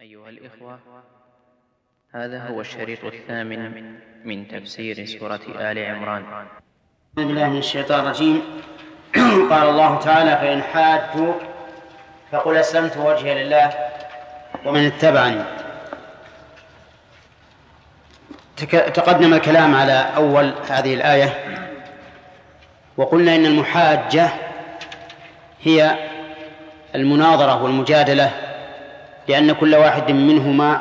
أيها الإخوة هذا هو الشريط الثامن من تفسير سورة آل عمران. أعوذ بالله من الشيطان الرجيم. قال الله تعالى فإن حاجوا فقل أسلمت وجهي لله ومن اتبعني. تقدم الكلام على أول هذه الآية. وقلنا إن المحاجة هي المناظرة والمجادلة لأن كل واحد منهما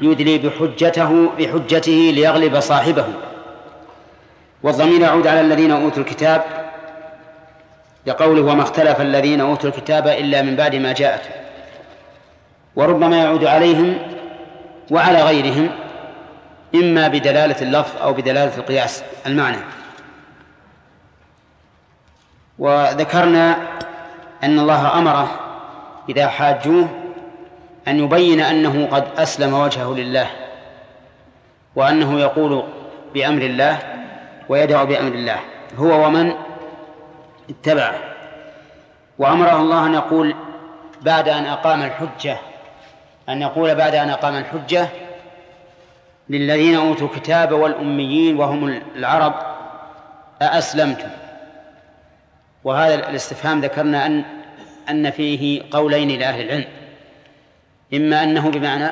يدلي بحجته بحجته ليغلب صاحبه. والضمير يعود على الذين أوتوا الكتاب لقوله وما اختلف الذين أوتوا الكتاب إلا من بعد ما جاءتهم وربما يعود عليهم وعلى غيرهم إما بدلالة اللفظ أو بدلالة القياس. المعنى. وذكرنا أن الله أمره إذا حاجوه أن يبين أنه قد أسلم وجهه لله وأنه يقول بأمر الله ويدعو بأمر الله. هو ومن؟ اتبعه. وأمره الله أن يقول بعد أن أقام الحجة أن يقول بعد أن أقام الحجة للذين أوتوا الكتاب والأميين وهم العرب أأسلمتم؟ وهذا الاستفهام ذكرنا أن أن فيه قولين لأهل العلم. إما أنه بمعنى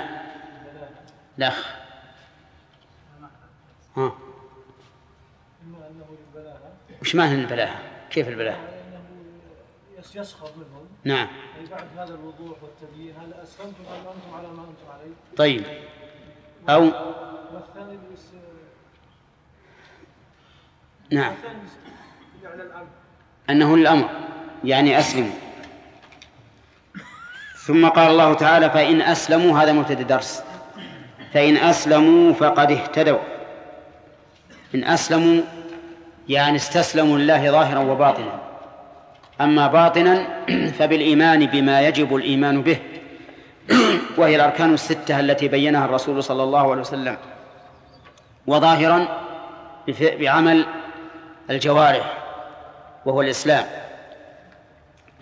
لا ها. وش معنى البلاهة؟ كيف البلاهة؟ يسخر منهم. نعم. أي بعد هذا الوضوح والتبيين هل أسلمتم أم أنتم على ما أنتم عليه؟ طيب. أو والثاني بس نعم. الثاني بس الأمر. أنه للأمر يعني أسلموا. ثم قال الله تعالى فإن أسلموا هذا مبتدأ درس. فإن أسلموا فقد اهتدوا. إن أسلموا يعني استسلموا لله ظاهرا وباطنا. أما باطنا فبالإيمان بما يجب الإيمان به وهي الأركان الستة التي بينها الرسول صلى الله عليه وسلم. وظاهرا بعمل الجوارح وهو الإسلام.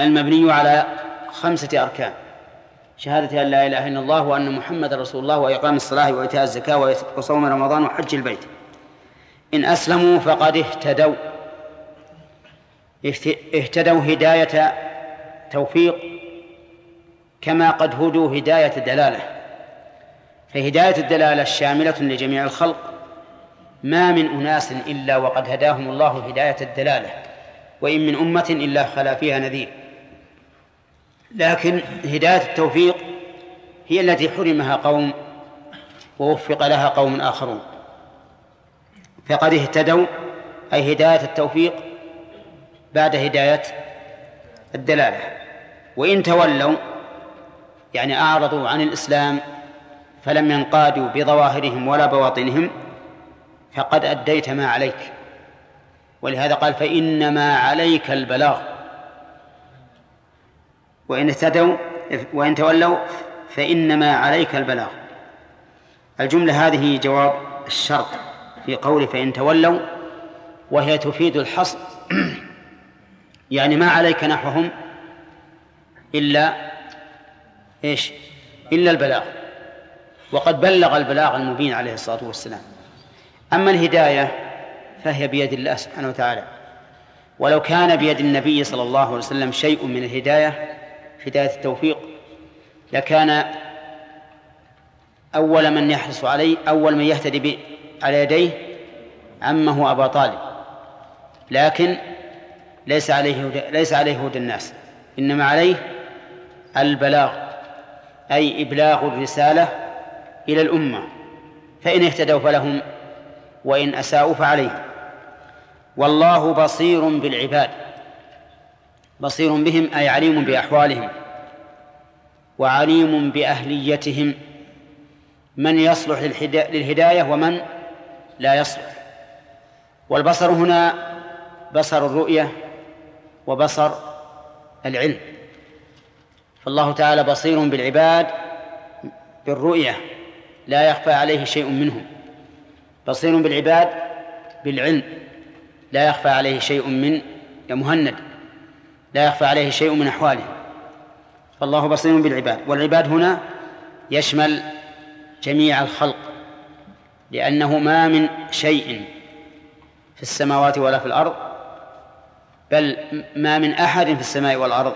المبني على خمسة أركان. شهادة أن لا إله إلا الله وأن محمد رسول الله وإقام الصلاة وإيتاء الزكاة وصوم رمضان وحج البيت. إن أسلموا فقد اهتدوا. اهت- اهتدوا هداية توفيق كما قد هدوا هداية دلالة. فهداية الدلالة الشاملة لجميع الخلق. ما من أناس إلا وقد هداهم الله هداية الدلالة. وإن من أمة إلا خلا فيها نذير. لكن هداية التوفيق هي التي حرمها قوم ووفق لها قوم آخرون. فقد اهتدوا أي هداية التوفيق بعد هداية الدلالة. وإن تولوا يعني أعرضوا عن الإسلام فلم ينقادوا بظواهرهم ولا بواطنهم فقد أديت ما عليك. ولهذا قال فإنما عليك البلاغ. وإن اهتدوا وإن تولوا فإنما عليك البلاغ. الجملة هذه جواب الشرط في قوله فإن تولوا وهي تفيد الحصر. يعني ما عليك نحوهم إلا إيش؟ إلا البلاغ. وقد بلغ البلاغ المبين عليه الصلاة والسلام. أما الهداية فهي بيد الله سبحانه وتعالى. ولو كان بيد النبي صلى الله عليه وسلم شيء من الهداية هداية التوفيق لكان أول من يحرص عليه أول من يهتدي على يديه عمه أبا طالب. لكن ليس عليه ليس عليه هدى الناس إنما عليه البلاغ أي إبلاغ الرسالة إلى الأمة. فإن اهتدوا فلهم وإن أساءوا فعليهم. والله بصير بالعباد. بصير بهم أي عليم بأحوالهم وعليم بأهليتهم. من يصلح للهدا- للهداية ومن لا يصلح. والبصر هنا بصر الرؤية وبصر العلم. فالله تعالى بصير بالعباد بالرؤية لا يخفى عليه شيء منهم بصير بالعباد بالعلم لا يخفى عليه شيء من يا مهند. لا يخفى عليه شيء من أحوالهم فالله بصير بالعباد والعباد هنا يشمل جميع الخلق لأنه ما من شيء في السماوات ولا في الأرض بل ما من أحد في السماء والأرض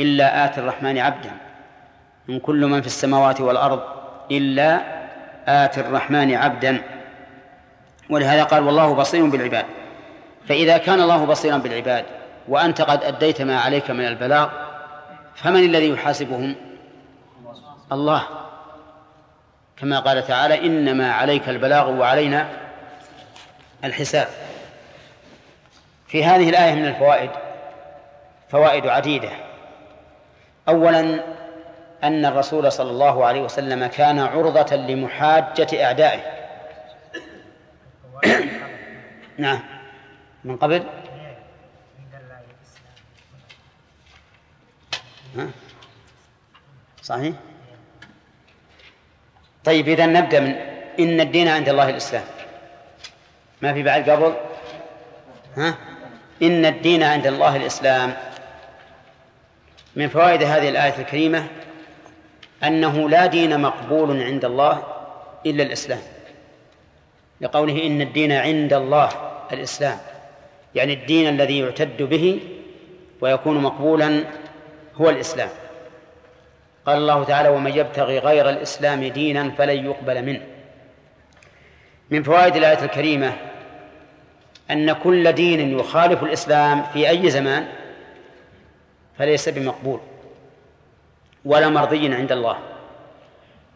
إلا آتي الرحمن عبدا. من كل من في السماوات والأرض إلا آتي الرحمن عبدا. ولهذا قال والله بصير بالعباد. فإذا كان الله بصيرا بالعباد وأنت قد أديت ما عليك من البلاغ فمن الذي يحاسبهم؟ الله. كما قال تعالى إنما عليك البلاغ وعلينا الحساب. في هذه الآية من الفوائد فوائد عديدة. أولا أن الرسول صلى الله عليه وسلم كان عرضة لمحاجة أعدائه. نعم. من قبل؟ ها؟ صحيح؟ طيب إذا نبدأ من إن الدين عند الله الإسلام. ما في بعد قبل؟ ها؟ إن الدين عند الله الإسلام. من فوائد هذه الآية الكريمة أنه لا دين مقبول عند الله إلا الإسلام. لقوله إن الدين عند الله الإسلام يعني الدين الذي يعتد به ويكون مقبولا هو الإسلام. قال الله تعالى ومن يبتغي غير الإسلام دينا فلن يقبل منه. من فوائد الآية الكريمة أن كل دين يخالف الإسلام في أي زمان فليس بمقبول ولا مرضي عند الله.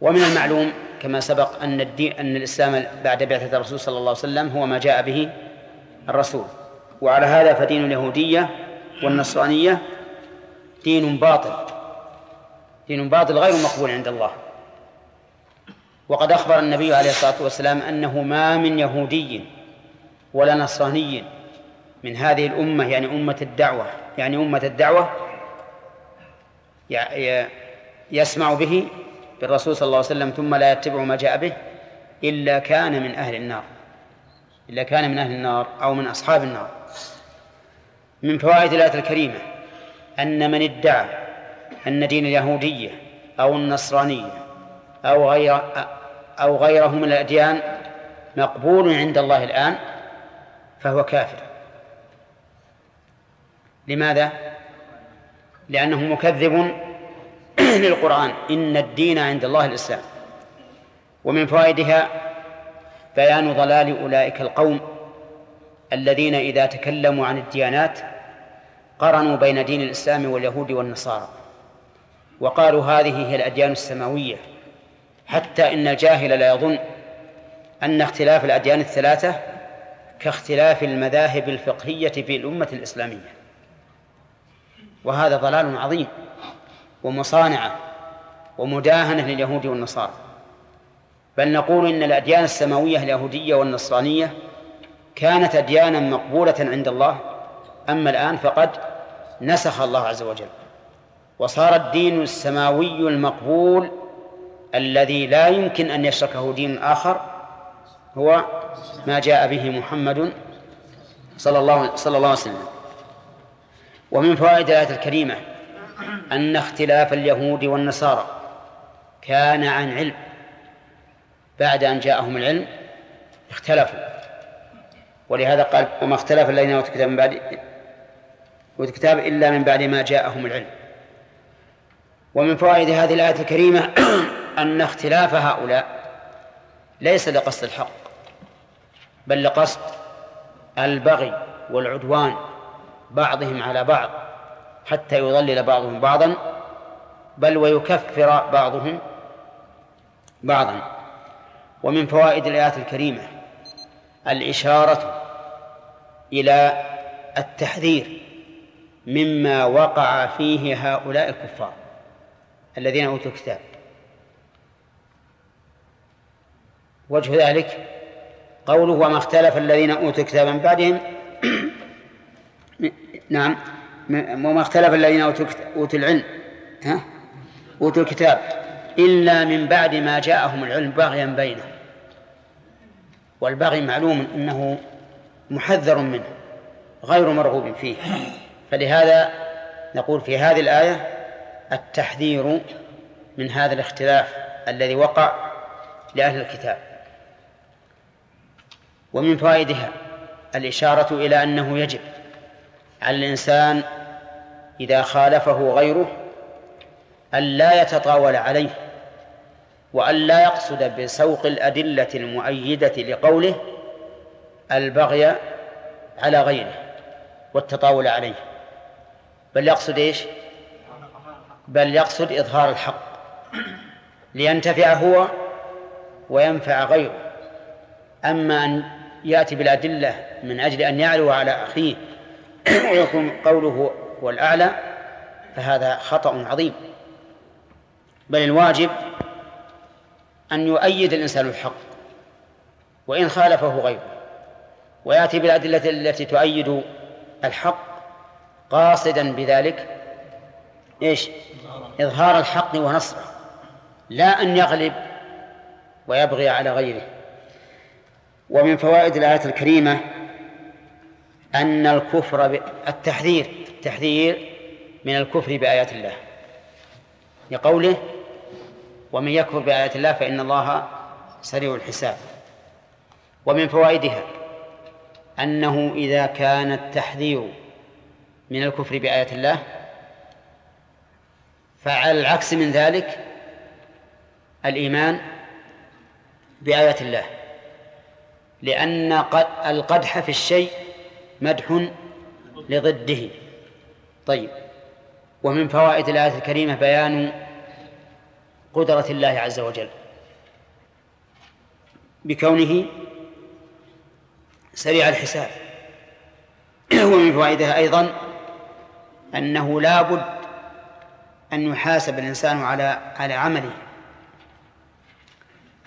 ومن المعلوم كما سبق أن الدين أن الإسلام بعد بعثة الرسول صلى الله عليه وسلم هو ما جاء به الرسول. وعلى هذا فدين اليهودية والنصرانية دين باطل. دين باطل غير مقبول عند الله. وقد أخبر النبي عليه الصلاة والسلام أنه ما من يهودي ولا نصراني من هذه الأمة يعني أمة الدعوة يعني أمة الدعوة يسمع به بالرسول صلى الله عليه وسلم ثم لا يتبع ما جاء به إلا كان من أهل النار إلا كان من أهل النار أو من أصحاب النار. من فوائد الآية الكريمة أن من ادعى أن دين اليهودية أو النصرانية أو غير أو غيره من الأديان مقبول عند الله الآن فهو كافر. لماذا؟ لأنه مكذب للقرآن. إن الدين عند الله الإسلام. ومن فوائدها بيان ضلال أولئك القوم الذين إذا تكلموا عن الديانات قرنوا بين دين الإسلام واليهود والنصارى وقالوا هذه هي الأديان السماوية حتى إن الجاهل لا يظن أن اختلاف الأديان الثلاثة كاختلاف المذاهب الفقهية في الأمة الإسلامية. وهذا ضلال عظيم ومصانعة ومداهنة لليهود والنصارى. بل نقول إن الأديان السماوية اليهودية والنصرانية كانت أديانا مقبولة عند الله أما الآن فقد نسخ الله عز وجل. وصار الدين السماوي المقبول الذي لا يمكن أن يشركه دين آخر هو ما جاء به محمد صلى الله صلى الله عليه وسلم. ومن فوائد الآية الكريمة أن اختلاف اليهود والنصارى كان عن علم. بعد أن جاءهم العلم اختلفوا. ولهذا قال وما اختلف الذين أوتوا الكتاب من بعد الكتاب إلا من بعد ما جاءهم العلم. ومن فوائد هذه الآية الكريمة أن اختلاف هؤلاء ليس لقصد الحق بل لقصد البغي والعدوان بعضهم على بعض حتى يضلل بعضهم بعضا بل ويكفر بعضهم بعضا. ومن فوائد الآيات الكريمة الإشارة إلى التحذير مما وقع فيه هؤلاء الكفار الذين أوتوا الكتاب. وجه ذلك قوله وما اختلف الذين أوتوا الكتاب من بعدهم. نعم. وما اختلف الذين أوتوا العلم. ها؟ أوتوا الكتاب. إلا من بعد ما جاءهم العلم بغيا بينهم. والبغي معلوم أنه محذر منه غير مرغوب فيه. فلهذا نقول في هذه الآية التحذير من هذا الاختلاف الذي وقع لأهل الكتاب. ومن فوائدها الإشارة إلى أنه يجب على الإنسان إذا خالفه غيره أن لا يتطاول عليه وأن لا يقصد بسوق الأدلة المؤيدة لقوله البغي على غيره والتطاول عليه. بل يقصد إيش؟ بل يقصد إظهار الحق. لينتفع هو وينفع غيره. أما أن يأتي بالأدلة من أجل أن يعلو على أخيه ويكون قوله هو الأعلى فهذا خطأ عظيم. بل الواجب أن يؤيد الإنسان الحق وإن خالفه غيره. ويأتي بالأدلة التي تؤيد الحق قاصدا بذلك إيش؟ إظهار الحق ونصره لا أن يغلب ويبغي على غيره. ومن فوائد الآية الكريمة أن الكفر التحذير التحذير من الكفر بآيات الله. لقوله ومن يكفر بآيات الله فإن الله سريع الحساب ومن فوائدها أنه إذا كان التحذير من الكفر بآيات الله فعلى العكس من ذلك الإيمان بآيات الله لأن القدح في الشيء مدح لضده. طيب ومن فوائد الآية الكريمة بيان قدرة الله عز وجل بكونه سريع الحساب. ومن فوائدها أيضا أنه لا بد أن يحاسب الإنسان على على عمله.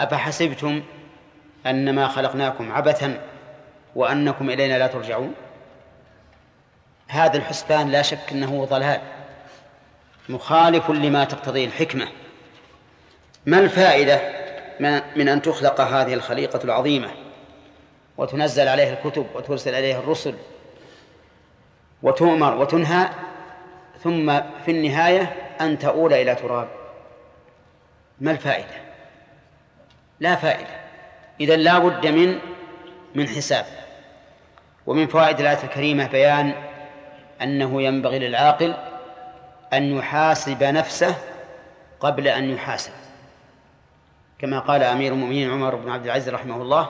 أفحسبتم أنما خلقناكم عبثا وأنكم إلينا لا ترجعون؟ هذا الحسبان لا شك أنه ضلال مخالف لما تقتضيه الحكمة. ما الفائدة من أن تخلق هذه الخليقة العظيمة وتنزل عليها الكتب وترسل عليها الرسل وتؤمر وتنهى؟ ثم في النهاية أن تؤول إلى تراب. ما الفائدة؟ لا فائدة. إذا لا بد من من حساب. ومن فوائد الآية الكريمة بيان أنه ينبغي للعاقل أن يحاسب نفسه قبل أن يحاسب. كما قال أمير المؤمنين عمر بن عبد العزيز رحمه الله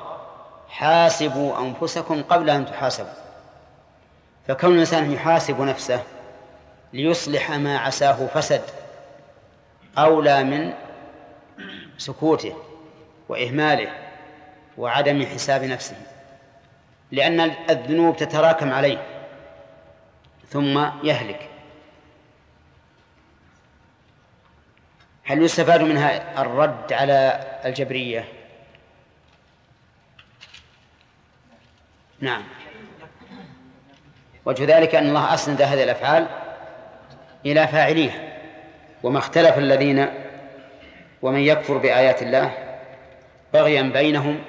حاسبوا أنفسكم قبل أن تحاسبوا. فكون الإنسان يحاسب نفسه ليصلح ما عساه فسد أولى من سكوته وإهماله وعدم حساب نفسه لأن الذنوب تتراكم عليه ثم يهلك. هل يستفاد منها الرد على الجبرية؟ نعم. وجه ذلك أن الله أسند هذه الأفعال إلى فاعليها وما اختلف الذين ومن يكفر بآيات الله بغيا بينهم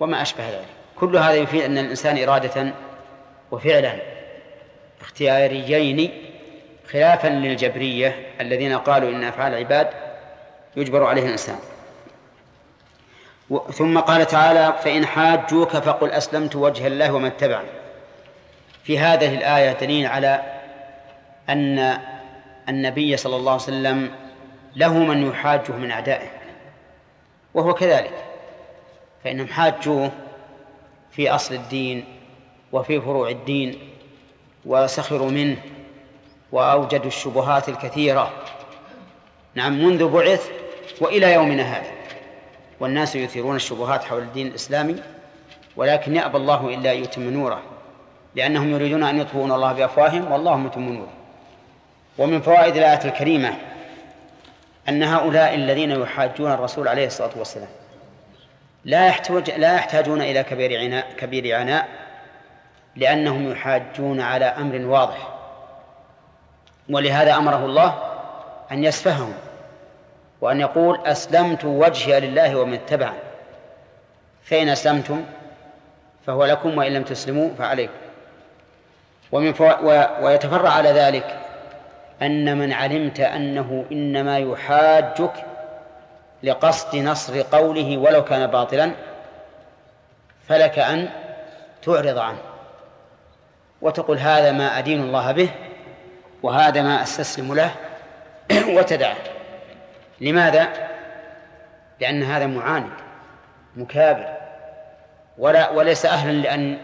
وما أشبه ذلك. كل هذا يفيد أن الإنسان إرادة وفعلا. اختياريين خلافا للجبرية الذين قالوا إن أفعال العباد يجبر عليه الإنسان. ثم قال تعالى فإن حاجوك فقل أسلمت وجه الله ومن اتبعني. في هذه الآية دليل على أن النبي صلى الله عليه وسلم له من يحاجه من أعدائه وهو كذلك فإنهم حاجوه في أصل الدين وفي فروع الدين وسخروا منه وأوجدوا الشبهات الكثيرة. نعم منذ بعث وإلى يومنا هذا والناس يثيرون الشبهات حول الدين الإسلامي ولكن يأبى الله إلا يتم نوره لأنهم يريدون أن يطفئون الله بأفواههم والله متم نوره. ومن فوائد الآية الكريمة أن هؤلاء الذين يحاجون الرسول عليه الصلاة والسلام لا يحتاج لا يحتاجون إلى كبير عناء كبير عناء لأنهم يحاجون على أمر واضح ولهذا أمره الله أن يسفههم وأن يقول أسلمت وجهي لله ومن اتبع فإن أسلمتم فهو لكم وإن لم تسلموا فعليكم ومن. ويتفرع على ذلك أن من علمت أنه إنما يحاجك لقصد نصر قوله ولو كان باطلا فلك أن تعرض عنه. وتقول هذا ما أدين الله به وهذا ما أستسلم له وتدعه لماذا؟ لأن هذا معاند مكابر. ولا وليس أهلا لأن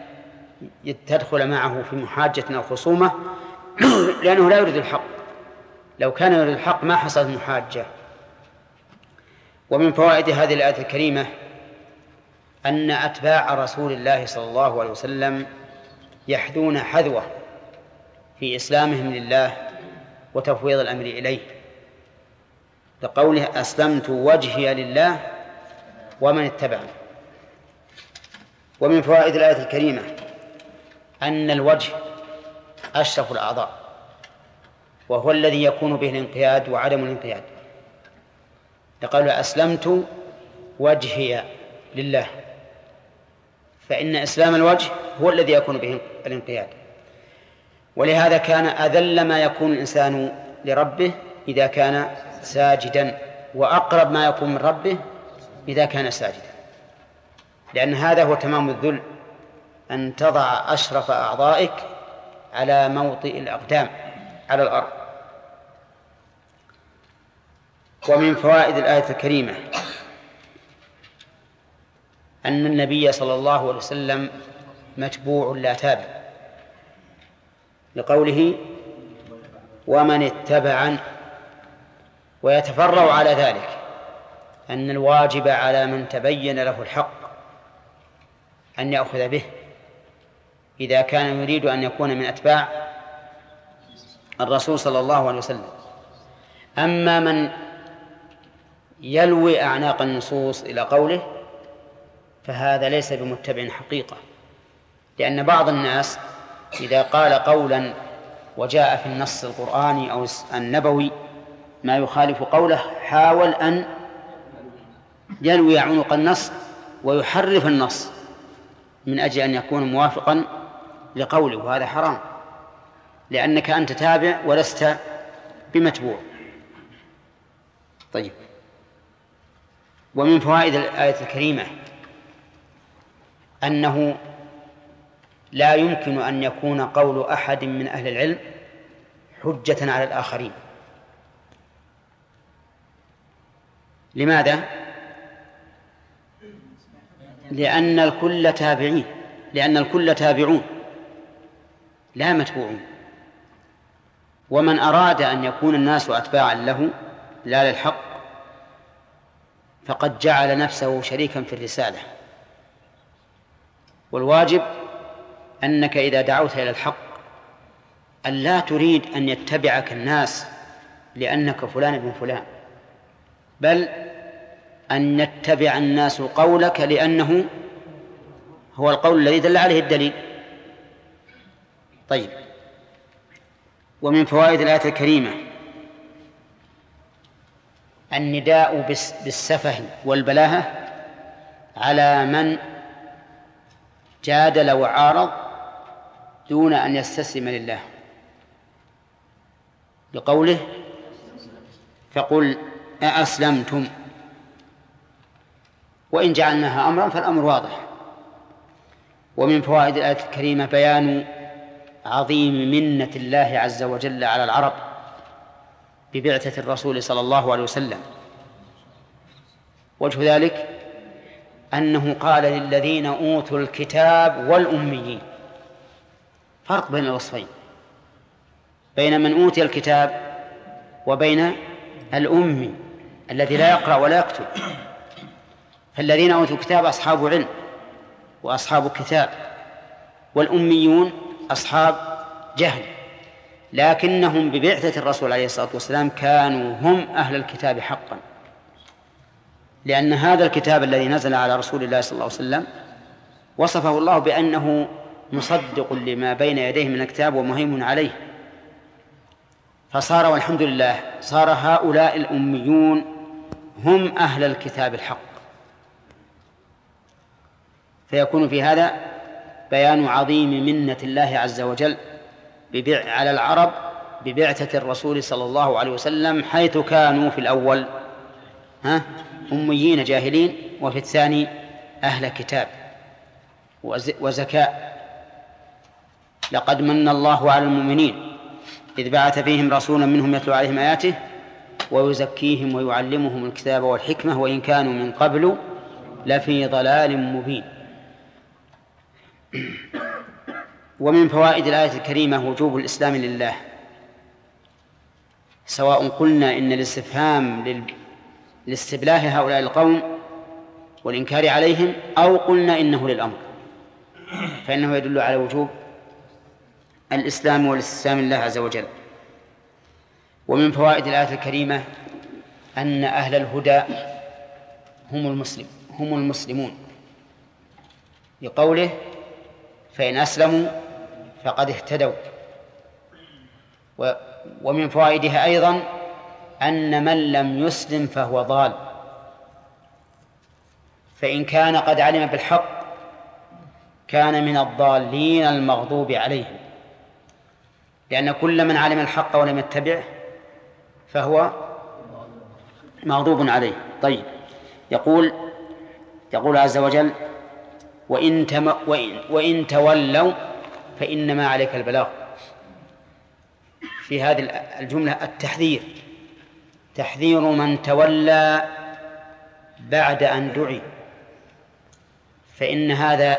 تدخل معه في محاجة أو خصومة لأنه لا يريد الحق. لو كان يريد الحق ما حصلت محاجة. ومن فوائد هذه الآية الكريمة أن أتباع رسول الله صلى الله عليه وسلم يحذون حذوة في إسلامهم لله وتفويض الأمر إليه. لقوله أسلمت وجهي لله ومن اتبعني. ومن فوائد الآية الكريمة أن الوجه أشرف الأعضاء. وهو الذي يكون به الانقياد وعدم الانقياد. لقول أسلمت وجهي لله فإن إسلام الوجه هو الذي يكون به الانقياد. ولهذا كان أذل ما يكون الإنسان لربه إذا كان ساجدا وأقرب ما يكون من ربه إذا كان ساجدا. لأن هذا هو تمام الذل أن تضع أشرف أعضائك على موطئ الأقدام. على الأرض. ومن فوائد الآية الكريمة أن النبي صلى الله عليه وسلم متبوع لا تابع لقوله ومن اتبعن ويتفرع على ذلك أن الواجب على من تبين له الحق أن يأخذ به إذا كان يريد أن يكون من أتباع الرسول صلى الله عليه وسلم. أما من يلوي أعناق النصوص إلى قوله فهذا ليس بمتبع حقيقة. لأن بعض الناس إذا قال قولا وجاء في النص القرآني أو النبوي ما يخالف قوله حاول أن يلوي عنق النص ويحرف النص من أجل أن يكون موافقا لقوله وهذا حرام. لأنك أنت تابع ولست بمتبوع. طيب. ومن فوائد الآية الكريمة أنه لا يمكن أن يكون قول أحد من أهل العلم حجة على الآخرين. لماذا؟ لأن الكل تابعين. لأن الكل تابعون. لا متبوعون. ومن أراد أن يكون الناس أتباعا له لا للحق فقد جعل نفسه شريكا في الرسالة. والواجب أنك إذا دعوت إلى الحق أن لا تريد أن يتبعك الناس لأنك فلان ابن فلان بل أن يتبع الناس قولك لأنه هو القول الذي دل عليه الدليل. طيب ومن فوائد الآية الكريمة. النداء بالسفه والبلاهة على من جادل وعارض دون أن يستسلم لله. بقوله فقل أأسلمتم؟ وإن جعلناها أمرا فالأمر واضح. ومن فوائد الآية الكريمة بيان عظيم منة الله عز وجل على العرب ببعثة الرسول صلى الله عليه وسلم. وجه ذلك أنه قال للذين أوتوا الكتاب والأميين فرق بين الوصفين بين من أوتي الكتاب وبين الأمي الذي لا يقرأ ولا يكتب. فالذين أوتوا الكتاب أصحاب علم وأصحاب كتاب والأميون أصحاب جهل لكنهم ببعثة الرسول عليه الصلاة والسلام كانوا هم أهل الكتاب حقا. لأن هذا الكتاب الذي نزل على رسول الله صلى الله عليه وسلم وصفه الله بأنه مصدق لما بين يديه من الكتاب ومهيمن عليه. فصار والحمد لله صار هؤلاء الأميون هم أهل الكتاب الحق. فيكون في هذا بيان عظيم منة الله عز وجل على العرب ببعثة الرسول صلى الله عليه وسلم حيث كانوا في الأول. ها؟ أميين جاهلين وفي الثاني أهل كتاب وزكاء. لقد من الله على المؤمنين إذ بعث فيهم رسولا منهم يتلو عليهم آياته ويزكيهم ويعلمهم الكتاب والحكمة وإن كانوا من قبل لفي ضلال مبين. ومن فوائد الآية الكريمة وجوب الإسلام لله. سواء قلنا إن الاستفهام لاستبلاه هؤلاء القوم والإنكار عليهم أو قلنا إنه للأمر. فإنه يدل على وجوب الإسلام والاستسلام لله عز وجل. ومن فوائد الآية الكريمة أن أهل الهدى هم المسلم هم المسلمون. لقوله فإن أسلموا فقد اهتدوا. ومن فوائدها أيضا أن من لم يسلم فهو ضال. فإن كان قد علم بالحق كان من الضالين المغضوب عليهم. لأن كل من علم الحق ولم يتبعه فهو مغضوب عليه. طيب. يقول يقول عز وجل وإن, تم وإن, وإن تولوا فإنما عليك البلاغ. في هذه الجملة التحذير. تحذير من تولى بعد أن دعي. فإن هذا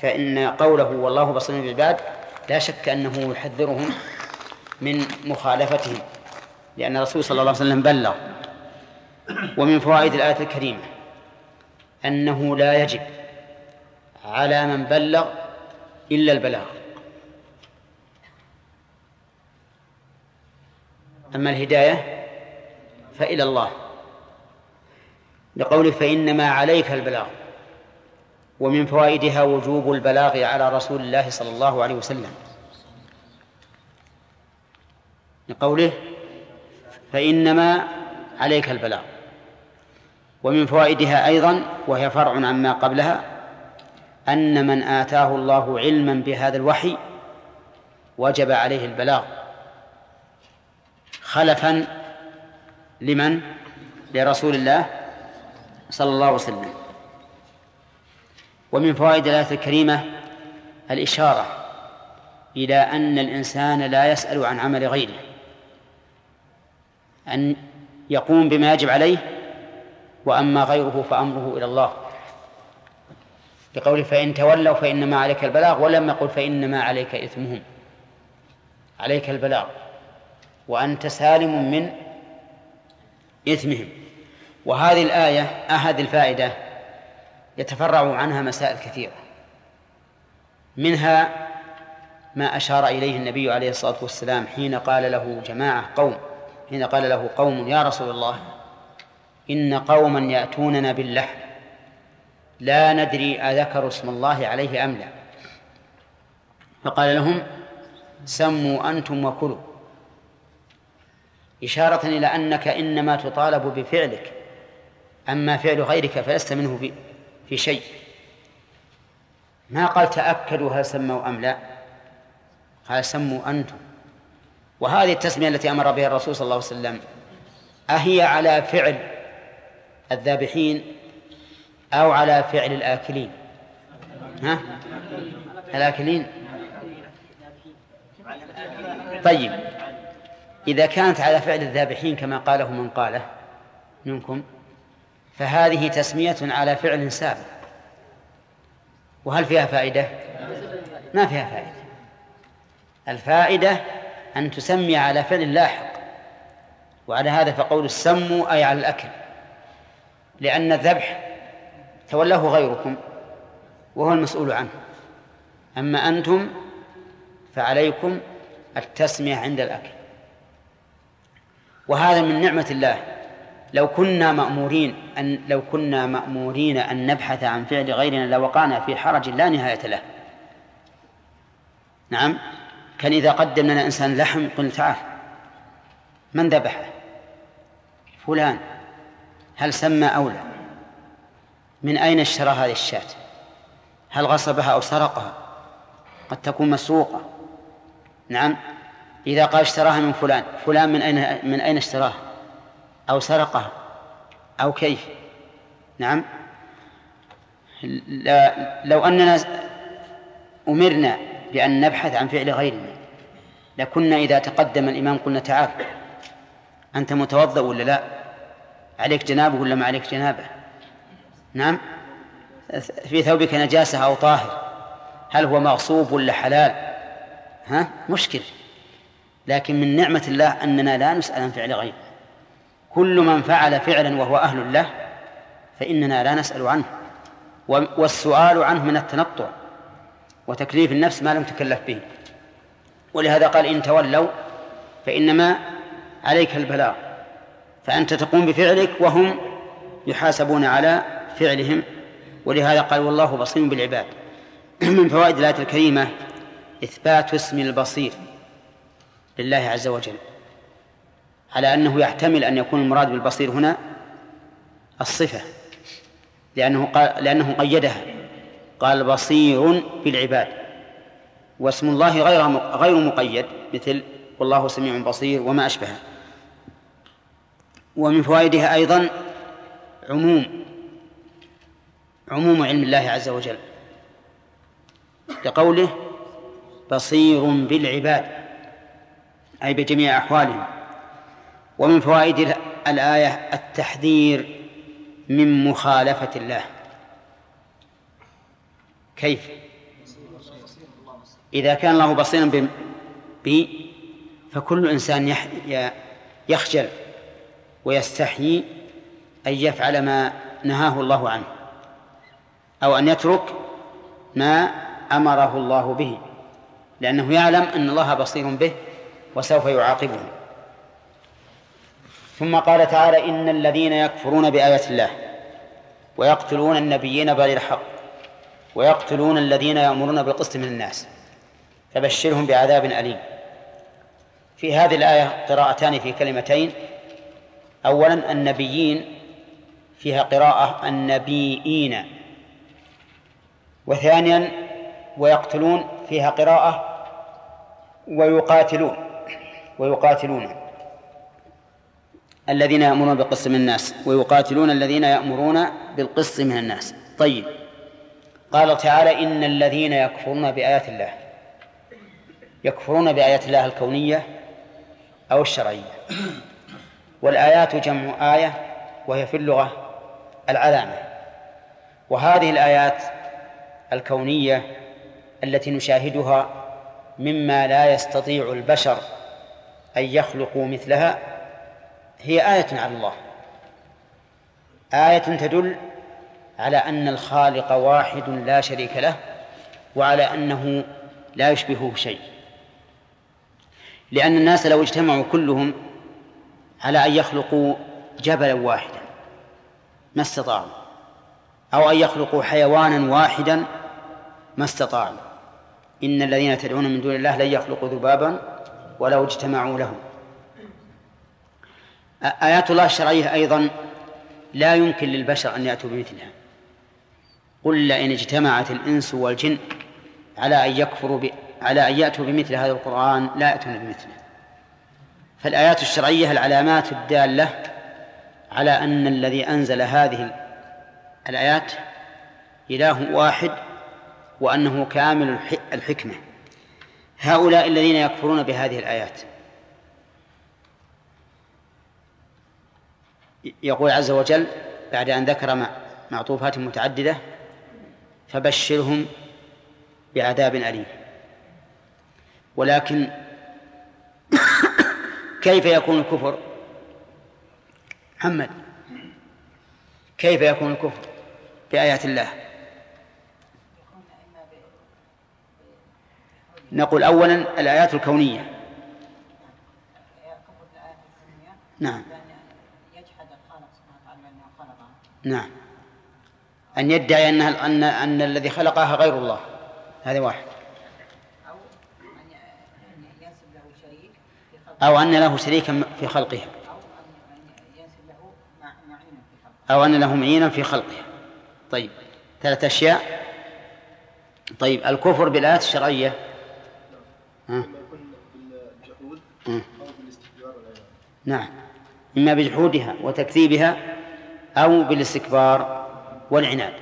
فإن قوله والله بصير بالعباد لا شك أنه يحذرهم من مخالفتهم لأن الرسول صلى الله عليه وسلم بلغ. ومن فوائد الآية الكريمة أنه لا يجب على من بلغ إلا البلاغ. أما الهداية فإلى الله. لقوله فإنما عليك البلاغ ومن فوائدها وجوب البلاغ على رسول الله صلى الله عليه وسلم. لقوله فإنما عليك البلاغ ومن فوائدها أيضا وهي فرع عما قبلها أن من آتاه الله علما بهذا الوحي وجب عليه البلاغ خلفا لمن؟ لرسول الله صلى الله عليه وسلم. ومن فوائد الآية الكريمة الإشارة إلى أن الإنسان لا يسأل عن عمل غيره أن يقوم بما يجب عليه وأما غيره فأمره إلى الله. بقوله فإن تولوا فإنما عليك البلاغ ولم يقل فإنما عليك إثمهم. عليك البلاغ. وأنت سالم من إثمهم. وهذه الآية أحد الفائدة يتفرع عنها مسائل كثيرة. منها ما أشار إليه النبي عليه الصلاة والسلام حين قال له جماعة قوم حين قال له قوم يا رسول الله إن قوما يأتوننا باللحم لا ندري أذكر اسم الله عليه أم لا. فقال لهم سموا أنتم وكلوا. إشارة إلى أنك إنما تطالب بفعلك أما فعل غيرك فلست منه في شيء. ما قال تأكدوا هل سموا أم لا؟ قال سموا أنتم. وهذه التسمية التي أمر بها الرسول صلى الله عليه وسلم أهي على فعل الذابحين أو على فعل الآكلين. ها؟ الآكلين. طيب. إذا كانت على فعل الذابحين كما قاله من قاله منكم فهذه تسمية على فعل سابق. وهل فيها فائدة؟ ما فيها فائدة. الفائدة أن تسمي على فعل لاحق. وعلى هذا فقول السم أي على الأكل. لأن الذبح تولاه غيركم وهو المسؤول عنه. أما أنتم فعليكم التسمية عند الأكل. وهذا من نعمة الله. لو كنا مأمورين أن لو كنا مأمورين أن نبحث عن فعل غيرنا لوقعنا في حرج لا نهاية له. نعم. كان إذا قدم لنا إنسان لحم قل تعال من ذبحه؟ فلان. هل سمى أو لا؟ من أين اشترى هذه الشاة؟ هل غصبها أو سرقها؟ قد تكون مسروقة. نعم. إذا قال اشتراها من فلان فلان من أين من أين اشتراها؟ أو سرقها؟ أو كيف؟ نعم. لا لو أننا أمرنا بأن نبحث عن فعل غيرنا لكنا إذا تقدم الإمام قلنا تعال أنت متوضأ ولا لا؟ عليك جنابه ولا ما عليك جنابه؟ نعم. في ثوبك نجاسة أو طاهر. هل هو مغصوب ولا حلال؟ ها؟ مشكل لكن من نعمة الله أننا لا نسأل عن فعل غيره. كل من فعل فعلا وهو أهل له فإننا لا نسأل عنه. والسؤال عنه من التنطع وتكليف النفس ما لم تكلف به. ولهذا قال إن تولوا فإنما عليك البلاغ. فأنت تقوم بفعلك وهم يحاسبون على فعلهم ولهذا قال والله بصير بالعباد. من فوائد الآية الكريمة إثبات اسم البصير لله عز وجل على أنه يحتمل أن يكون المراد بالبصير هنا الصفة لأنه قال لأنه قيدها قال بصير بالعباد. واسم الله غير غير مقيد مثل والله سميع بصير وما أشبهه. ومن فوائدها أيضا عموم عموم علم الله عز وجل. لقوله بصير بالعباد أي بجميع أحوالهم. ومن فوائد الآية التحذير من مخالفة الله. كيف؟ إذا كان الله بصيرا بي فكل إنسان يخجل ويستحيي أن يفعل ما نهاه الله عنه. أو أن يترك ما أمره الله به لأنه يعلم أن الله بصير به وسوف يعاقبه. ثم قال تعالى إن الذين يكفرون بآيات الله ويقتلون النبيين بغير حق ويقتلون الذين يأمرون بالقسط من الناس فبشرهم بعذاب أليم. في هذه الآية قراءتان في كلمتين. أولا النبيين فيها قراءة النبيين. وثانيا ويقتلون فيها قراءة ويقاتلون ويقاتلون الذين يأمرون بالقسط من الناس ويقاتلون الذين يأمرون بالقسط من الناس. طيب. قال تعالى إن الذين يكفرون بآيات الله يكفرون بآيات الله الكونية أو الشرعية. والآيات جمع آية وهي في اللغة العلامة. وهذه الآيات الكونية التي نشاهدها مما لا يستطيع البشر أن يخلقوا مثلها هي آية على الله. آية تدل على أن الخالق واحد لا شريك له وعلى أنه لا يشبهه شيء. لأن الناس لو اجتمعوا كلهم على أن يخلقوا جبلا واحدا ما استطاعوا أو أن يخلقوا حيوانا واحدا ما استطاعوا. إن الذين تدعون من دون الله لن يخلقوا ذبابا ولو اجتمعوا له آيات الله الشرعية أيضا لا يمكن للبشر أن يأتوا بمثلها. قل لئن اجتمعت الإنس والجن على أن يكفروا ب... على أن يأتوا بمثل هذا القرآن لا يأتون بمثله. فالآيات الشرعية العلامات الدالة على أن الذي أنزل هذه الآيات إله واحد وأنه كامل الحكمة. هؤلاء الذين يكفرون بهذه الآيات. يقول عز وجل بعد أن ذكر معطوفات متعددة فبشرهم بعذاب أليم. ولكن كيف يكون الكفر؟ محمد كيف يكون الكفر بآيات الله؟ نقول أولا الآيات الكونية. نعم. نعم. أن يدعي أنها أن أن الذي خلقها غير الله. هذا واحد. أو أن له شريكا في خلقها أو أن له معينا في خلقها طيب. ثلاثة أشياء. طيب. الكفر بالآيات الشرعية. ها؟ الجحود نعم. إما بجحودها وتكذيبها أو بالاستكبار والعناد.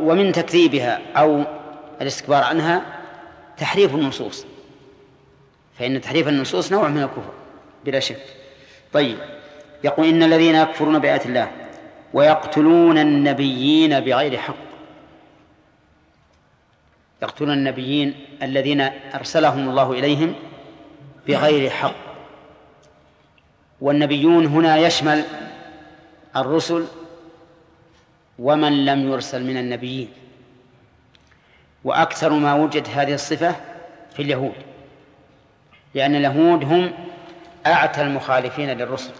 ومن تكذيبها أو الاستكبار عنها تحريف النصوص. فإن تحريف النصوص نوع من الكفر بلا شك. طيب. يقول إن الذين يكفرون بآيات الله ويقتلون النبيين بغير حق. يقتلون النبيين الذين أرسلهم الله إليهم بغير حق. والنبيون هنا يشمل الرسل ومن لم يرسل من النبيين. وأكثر ما وجد هذه الصفة في اليهود لأن اليهود هم أعتى المخالفين للرسل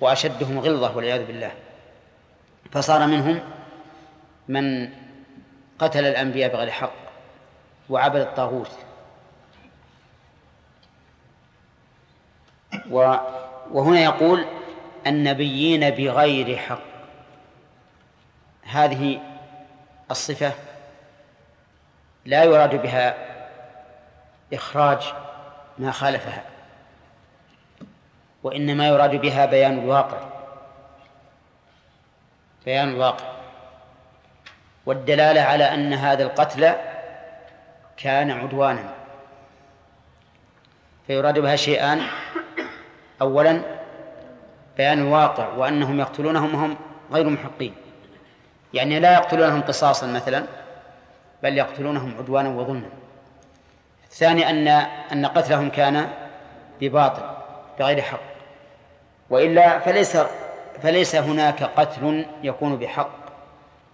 وأشدهم غلظة والعياذ بالله. فصار منهم من قتل الأنبياء بغير حق. وعبد الطاغوت. وهنا يقول النبيين بغير حق. هذه الصفة لا يراد بها إخراج ما خالفها وإنما يراد بها بيان الواقع. بيان الواقع. والدلالة على أن هذا القتل كان عدوانا. فيراد بها شيئان. أولا بيان الواقع وأنهم يقتلونهم وهم غير محقين. يعني لا يقتلونهم قصاصا مثلا بل يقتلونهم عدوانا وظلما. الثاني أن أن قتلهم كان بباطل بغير حق. وإلا فليس فليس هناك قتل يكون بحق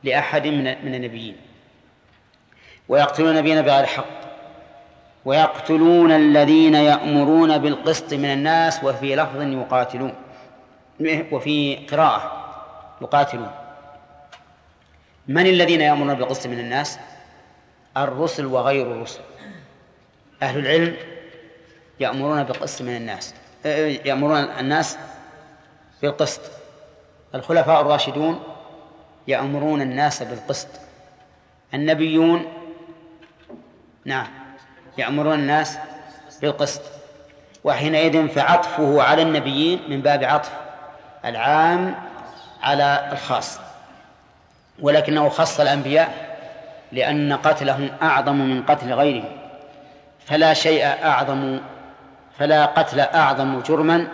لأحد من من النبيين. ويقتلون النبيين بغير حق. ويقتلون الذين يأمرون بالقسط من الناس وفي لفظ يقاتلون. وفي قراءة يقاتلون. من الذين يأمرون بالقسط من الناس؟ الرسل وغير الرسل. أهل العلم يأمرون بالقسط من الناس. يأمرون الناس بالقسط. الخلفاء الراشدون يأمرون الناس بالقسط. النبيون نعم. يأمرون الناس بالقسط. وحينئذ فعطفه على النبيين من باب عطف العام على الخاص. ولكنه خص الأنبياء لأن قتلهم أعظم من قتل غيرهم. فلا شيء أعظم فلا قتل أعظم جرما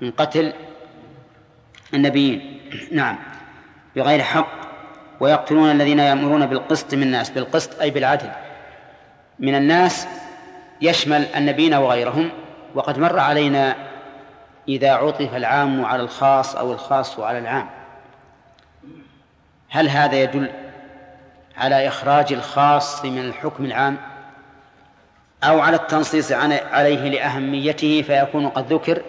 من قتل النبيين. نعم. بغير حق. ويقتلون الذين يأمرون بالقسط من الناس. بالقسط أي بالعدل. من الناس يشمل النبيين وغيرهم وقد مر علينا إذا عطف العام على الخاص أو الخاص على العام. هل هذا يدل على إخراج الخاص من الحكم العام؟ أو على التنصيص عليه لأهميته فيكون قد ذكر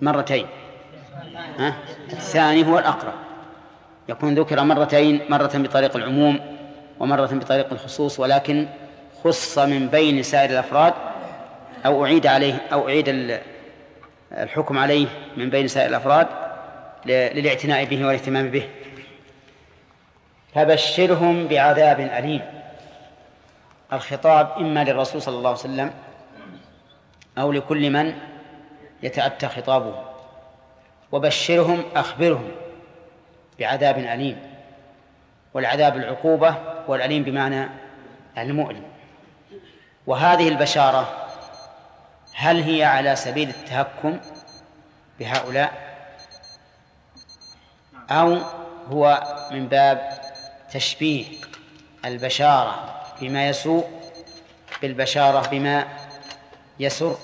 مرتين. ها؟ الثاني هو الأقرب. يكون ذكر مرتين مرة بطريق العموم ومرة بطريق الخصوص ولكن خص من بين سائر الأفراد أو أعيد عليه أو أعيد الحكم عليه من بين سائر الأفراد للاعتناء به والاهتمام به. فبشرهم بعذاب أليم. الخطاب إما للرسول صلى الله عليه وسلم أو لكل من يتأتى خطابه. وبشرهم أخبرهم بعذاب أليم. والعذاب العقوبة والأليم بمعنى المؤلم. وهذه البشارة هل هي على سبيل التهكم بهؤلاء؟ أو هو من باب تشبيه البشارة بما يسوء بالبشارة بما يسر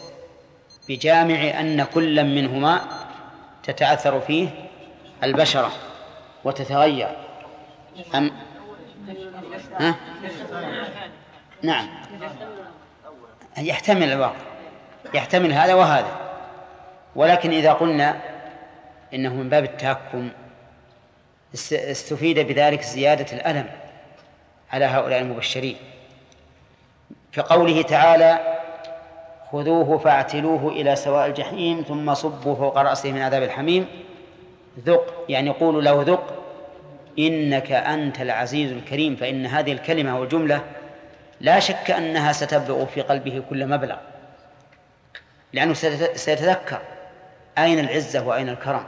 بجامع أن كلا منهما تتأثر فيه البشرة وتتغير؟ أم؟ ها؟ نعم. يحتمل الواقع يحتمل هذا وهذا. ولكن إذا قلنا إنه من باب التهكم استفيد بذلك زيادة الألم على هؤلاء المبشرين. كقوله تعالى خذوه فاعتلوه إلى سواء الجحيم ثم صبوا فوق رأسه من عذاب الحميم. ذق يعني قولوا له ذق. إنك أنت العزيز الكريم فإن هذه الكلمة والجملة لا شك أنها ستبلغ في قلبه كل مبلغ لأنه سيت- سيتذكر أين العزة وأين الكرم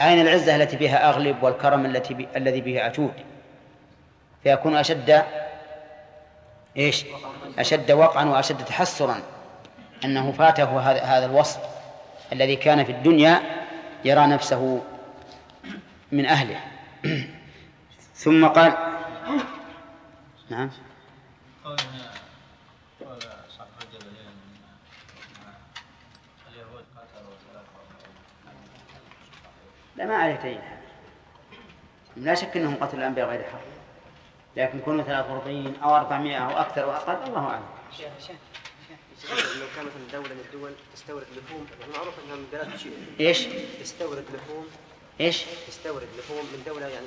أين العزة التي بها أغلب والكرم التي ب... الذي به أجود فيكون أشد إيش؟ أشد وقعا وأشد تحسرا أنه فاته هذا هذا الوصف الذي كان في الدنيا يرى نفسه من أهله. ثم قال نعم قولنا قول صاحب الجبلين اليهود قتلوا ثلاثة لا ما عليه دليل لا شك أنهم قتلوا الأنبياء غير حق. لكن كونوا 43 أو 400 أو أكثر واقل الله أعلم. لو كان مثلا دولة من الدول تستورد لحوم معروف انها من بلاد شيء. إيش؟ تستورد لحوم. إيش؟ تستورد لحوم من دولة يعني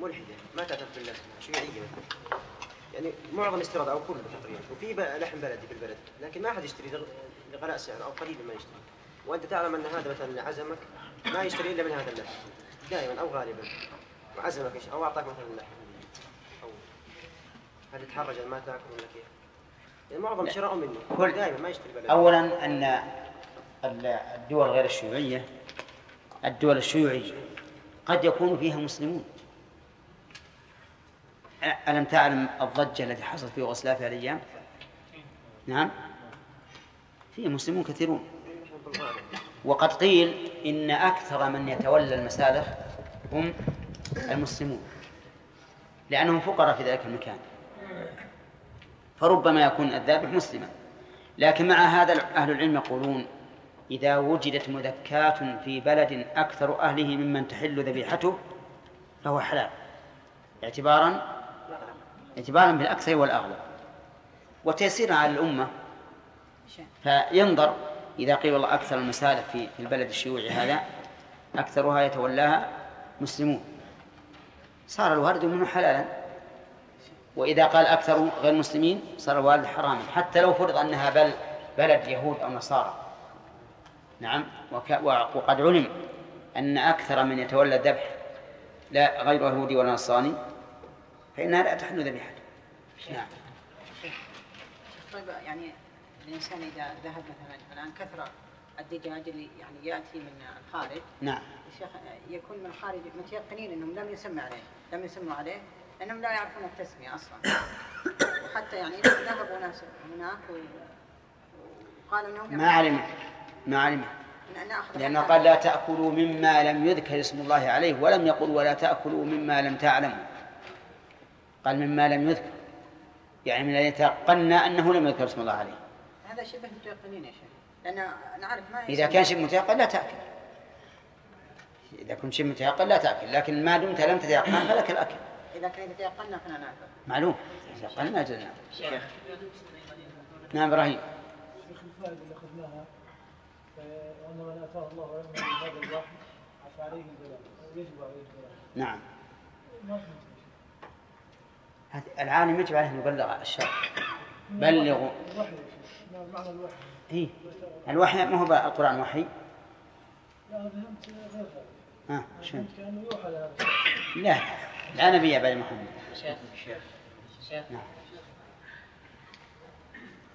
ملحدة ما تعترف بالله شيوعية. مثلا يعني معظم استيراد أو كله تقريبا وفي لحم بلدي في البلد. لكن ما أحد يشتري لغ- لغلاء سعر أو قليل ما يشتري. وأنت تعلم أن هذا مثلا عزمك ما يشتري إلا من هذا اللحم. دائما أو غالبا. وعزمك أو أعطاك مثلا اللحم. أو هل يتحرج أن ما تأكل ولا كيف؟ يعني معظم شراء منه. كل- دائما ما يشتري بلدي اولا أن ال- الدول غير الشيوعية الدول الشيوعية قد يكون فيها مسلمون. أ- ألم تعلم الضجه التي حصلت في يوغوسلافيا الأيام؟ نعم. فيه مسلمون كثيرون. وقد قيل إن أكثر من يتولى المسالخ هم المسلمون لأنهم فقراء في ذلك المكان. فربما يكون الذابح مسلما. لكن مع هذا أهل العلم يقولون إذا وجدت مذكاة في بلد أكثر أهله ممن تحل ذبيحته فهو حلال اعتبارا اعتبارا بالأكثر والأغلب وتيسيرا على الأمة فينظر إذا قيل والله أكثر المسالك في في البلد الشيوعي هذا أكثرها يتولاها مسلمون. صار الوارد منه حلالا. وإذا قال أكثر غير مسلمين صار الوارد حراما. حتى لو فرض أنها بل بلد يهود أو نصارى. نعم. وك وقد علم أن أكثر من يتولى الذبح لا غير يهودي ولا نصراني فإنها لا تحل ذبيحته نعم. طيب يعني الانسان إذا ذهب مثلا الآن كثر الدجاج اللي يعني يأتي من الخارج. نعم. الشيخ يكون من الخارج متيقنين إنهم لم يسمى عليه لم يسموا عليه لأنهم لا يعرفون التسمية أصلا. وحتى يعني ذهبوا ناس هناك وقالوا إنهم ما علم ما علم أن ناخذ لأنه قال لا تأكلوا مما لم يذكر اسم الله عليه ولم يقل ولا تأكلوا مما لم تعلموا. قال مما لم يذكر. يعني من الذي يتيقنا أنه لم يذكر اسم الله عليه. هذا شبه متيقنين يا شيخ. لأن نعرف ما إذا كان شيء متيقن لا تأكل. إذا كنت شيء متيقن لا تأكل. لكن ما دمت لم تتيقن فلك الأكل. إذا كان يتيقنا فلا نأكل. معلوم. تيقنا أجل نعم نعم إبراهيم. شيخ الفائدة اللي أخذناها أن من آتاه الله علما من هذا الوحي عفى عليه البلاء يجب عليه البلاء نعم. ما العالم يجب عليه أن يبلغ الشرع. بلغوا. الوحي إيه. الوحي ما هو القرآن وحي؟ لا أنا فهمت غير فهمت كأنه لا لا نبي بعد محمد. شيخ شيخ نعم.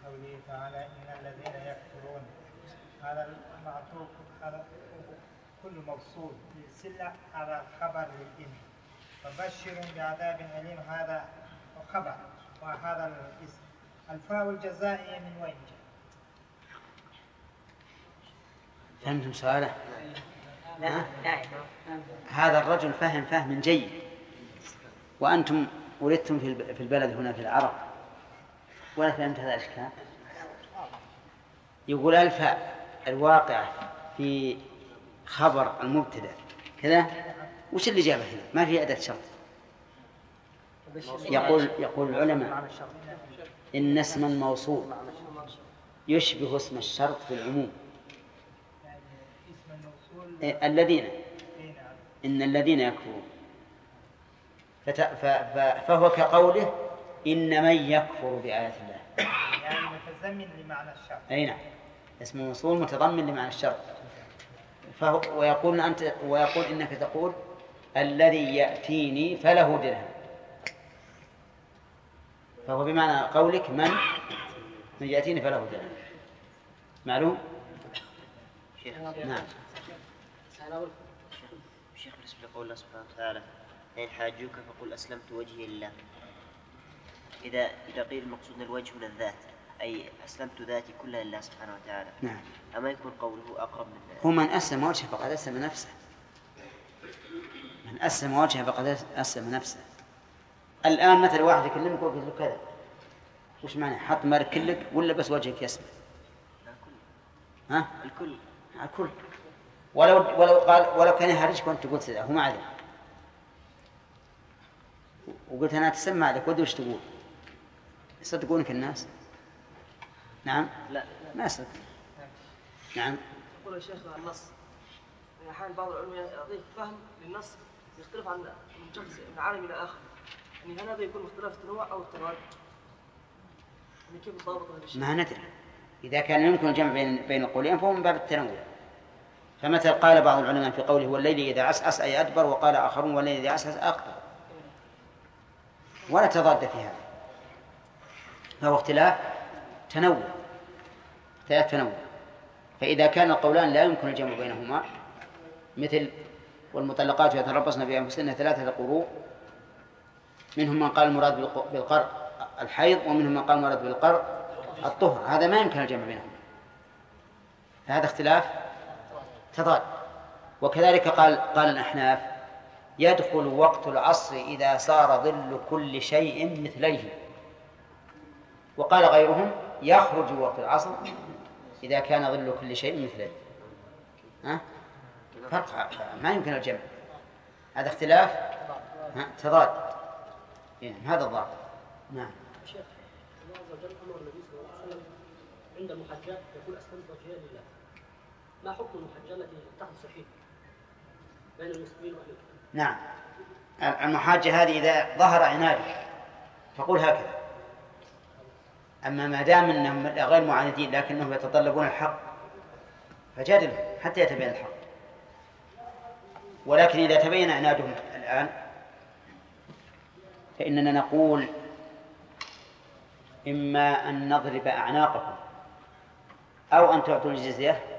قوله تعالى إن الذين يكفرون هذا المعطوف هذا كل موصول للسلة هذا خبر للإن فبشر بعذاب أليم هذا خبر وهذا الاسم الفاء الجزائية من وين جاء؟ فهمتم سؤاله؟ لا لا هذا الرجل فهم فهم جيد. وأنتم ولدتم في البلد هنا في العرب. ولا فهمت هذا الإشكال؟ يقول الفاء الواقعة في خبر المبتدأ. كذا؟ وش اللي جابه هنا؟ ما في أداة شرط. يقول يقول العلماء إن اسم الموصول يشبه اسم الشرط في العموم يعني اسم الموصول إيه، الذين. بين إن الذين يكفرون. فت... ف... ف... فهو كقوله إن من يكفر بآيات الله. يعني متزمن لمعنى الشرط أي نعم. اسم الموصول متضمن لمعنى الشرط فهو ويقول أنت ويقول إنك تقول الذي يأتيني فله درهم. فهو بمعنى قولك من من يأتيني فله درهم. معلوم؟ شيخ نعم شيخ بالنسبة لقول الله سبحانه وتعالى إن حاجوك فقل أسلمت وجهي لله. إذا إذا قيل المقصود الوجه من الذات أي أسلمت ذاتي كلها لله سبحانه وتعالى. نعم. أما يكون قوله أقرب من هو من أسلم وجهه فقد أسلم نفسه. من أسلم وجهه فقد أسلم نفسه. الآن مثلا واحد يكلمك ويقول له كذا. وش معنى؟ حط مارك كلك ولا بس وجهك يسمع؟ الكل ها؟ الكل. الكل. ولو ولو قال ولو كان يهرجك وانت قلت هو ما عليه وقلت أنا اتسمع لك ودي وش تقول؟ يصدقونك الناس؟ نعم؟ لا. ما يصدق. نعم؟ يقول يا شيخ النص. يعني أحيانا بعض العلماء يعطيك فهم للنص يختلف عن من شخص من عالم إلى آخر. يعني هل هذا يكون اختلاف التنوع أو التنوع؟ يعني كيف الضابط هذا الشيء؟ ما ندري. إذا كان يمكن الجمع بين بين القولين فهو من باب التنوع. فمثل قال بعض العلماء في قوله والليل إذا عسعس أي أدبر وقال آخرون والليل إذا عسعس أقبل ولا تضاد في هذا. فهو اختلاف تنوع. اختلاف تنوع. فإذا كان القولان لا يمكن الجمع بينهما مثل والمطلقات يتربصن بأنفسهن ثلاثة قروء منهم من قال المراد بالق- بالقرء الحيض ومنهم من قال المراد بالقرء الطهر. هذا ما يمكن الجمع بينهم فهذا اختلاف تضاد. وكذلك قال قال الأحناف يدخل وقت العصر إذا صار ظل كل شيء مثليه. وقال غيرهم يخرج وقت العصر إذا كان ظل كل شيء مثله. ها؟ فرق ما يمكن الجمع. هذا اختلاف؟ ها؟ تضاد. يعني هذا الضابط. نعم. شيخ الله عز وجل أمر النبي صلى الله عليه وسلم عند المحجات يقول أسلمت وجهي لله. ما حكم المحجه التي تحدث حين بين المسلمين الكتاب؟ نعم. المحاجة هذه إذا ظهر عنادك فقل هكذا. أما ما دام أنهم غير معاندين لكنهم يتطلبون الحق فجادلهم حتى يتبين الحق. ولكن إذا تبين عنادهم الآن فإننا نقول إما أن نضرب أعناقكم أو أن تعطوا الجزية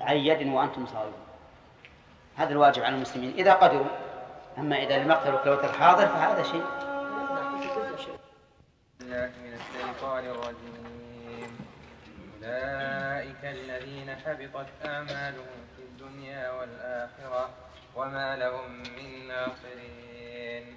عن يد وأنتم صاغرون. هذا الواجب على المسلمين. إذا قدروا أما إذا لم يقدروا كالوتر حاضر فهذا شيء. الله أولئك الذين حبطت أعمالهم في الدنيا والآخرة وما لهم من ناصرين.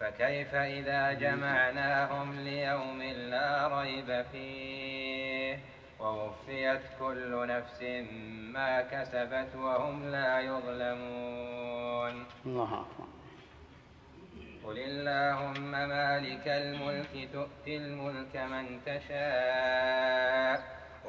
فكيف إذا جمعناهم ليوم لا ريب فيه؟ ووفيت كل نفس ما كسبت وهم لا يظلمون. الله أكبر. قل اللهم مالك الملك تؤتي الملك من تشاء.